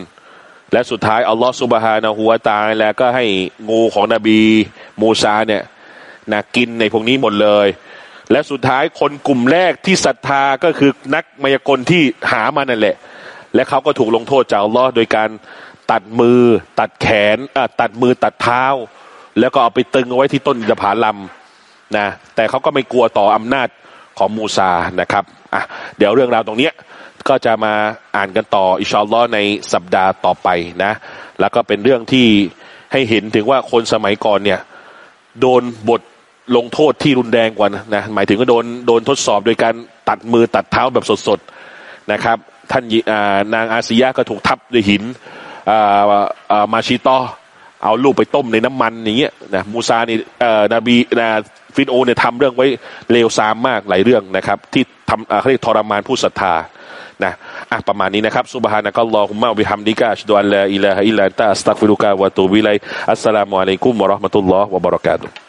และสุดท้ายอัลลอฮฺสุบฮานะฮูวาตาแล้วก็ให้งูของนบีมูซาเนี่ย นะกินในพวกนี้หมดเลย และสุดท้ายคนกลุ่มแรกที่ศรัทธาก็คือนักมายากลที่หามานั่นแหละ และเขาก็ถูกลงโทษจากอัลลอฮ์โดยการตัดมือ ตัดแขนอะตัดมือตัดเท้า แล้วก็เอาไปตึงเอาไว้ที่ต้นอินทผลัมนะแต่เขาก็ไม่กลัวต่ออำนาจของมูซานะครับอะเดี๋ยวเรื่องราวตรงเนี้ยก็จะมาอ่านกันต่ออิชอลลอฮ์ในสัปดาห์ต่อไปนะ แล้วก็เป็นเรื่องที่ให้เห็นถึงว่าคนสมัยก่อนเนี่ย โดนบท ลงโทษที่รุนแรงกว่านะหมายถึงก็โดนโดนทดสอบโดยการตัดมือตัดเท้าแบบสดๆนะครับ ท่านนางอาซียะก็ถูกทับด้วยหินอ่าอ่ามาชิตอเอาลูกไปต้มในน้ำมันอย่างเงี้ยนะมูซานี่นบีนะฟินโอเนี่ยทำเรื่องไว้เลวซามมากหลายเรื่องนะครับ ที่ทำอ่าเขาเรียกทรมานผู้ศรัทธานะอะประมาณนี้นะครับ ซุบฮานะกัลลอฮุมมะบิฮัมดิกะอัชดุอัลลาอิลาฮะอิลลัลลอฮอัสตัฆฟิรุกะวะตูบิไลอัสสลามุอะลัยกุมวะราะห์มะตุลลอฮ์วะบะเราะกาตุฮ์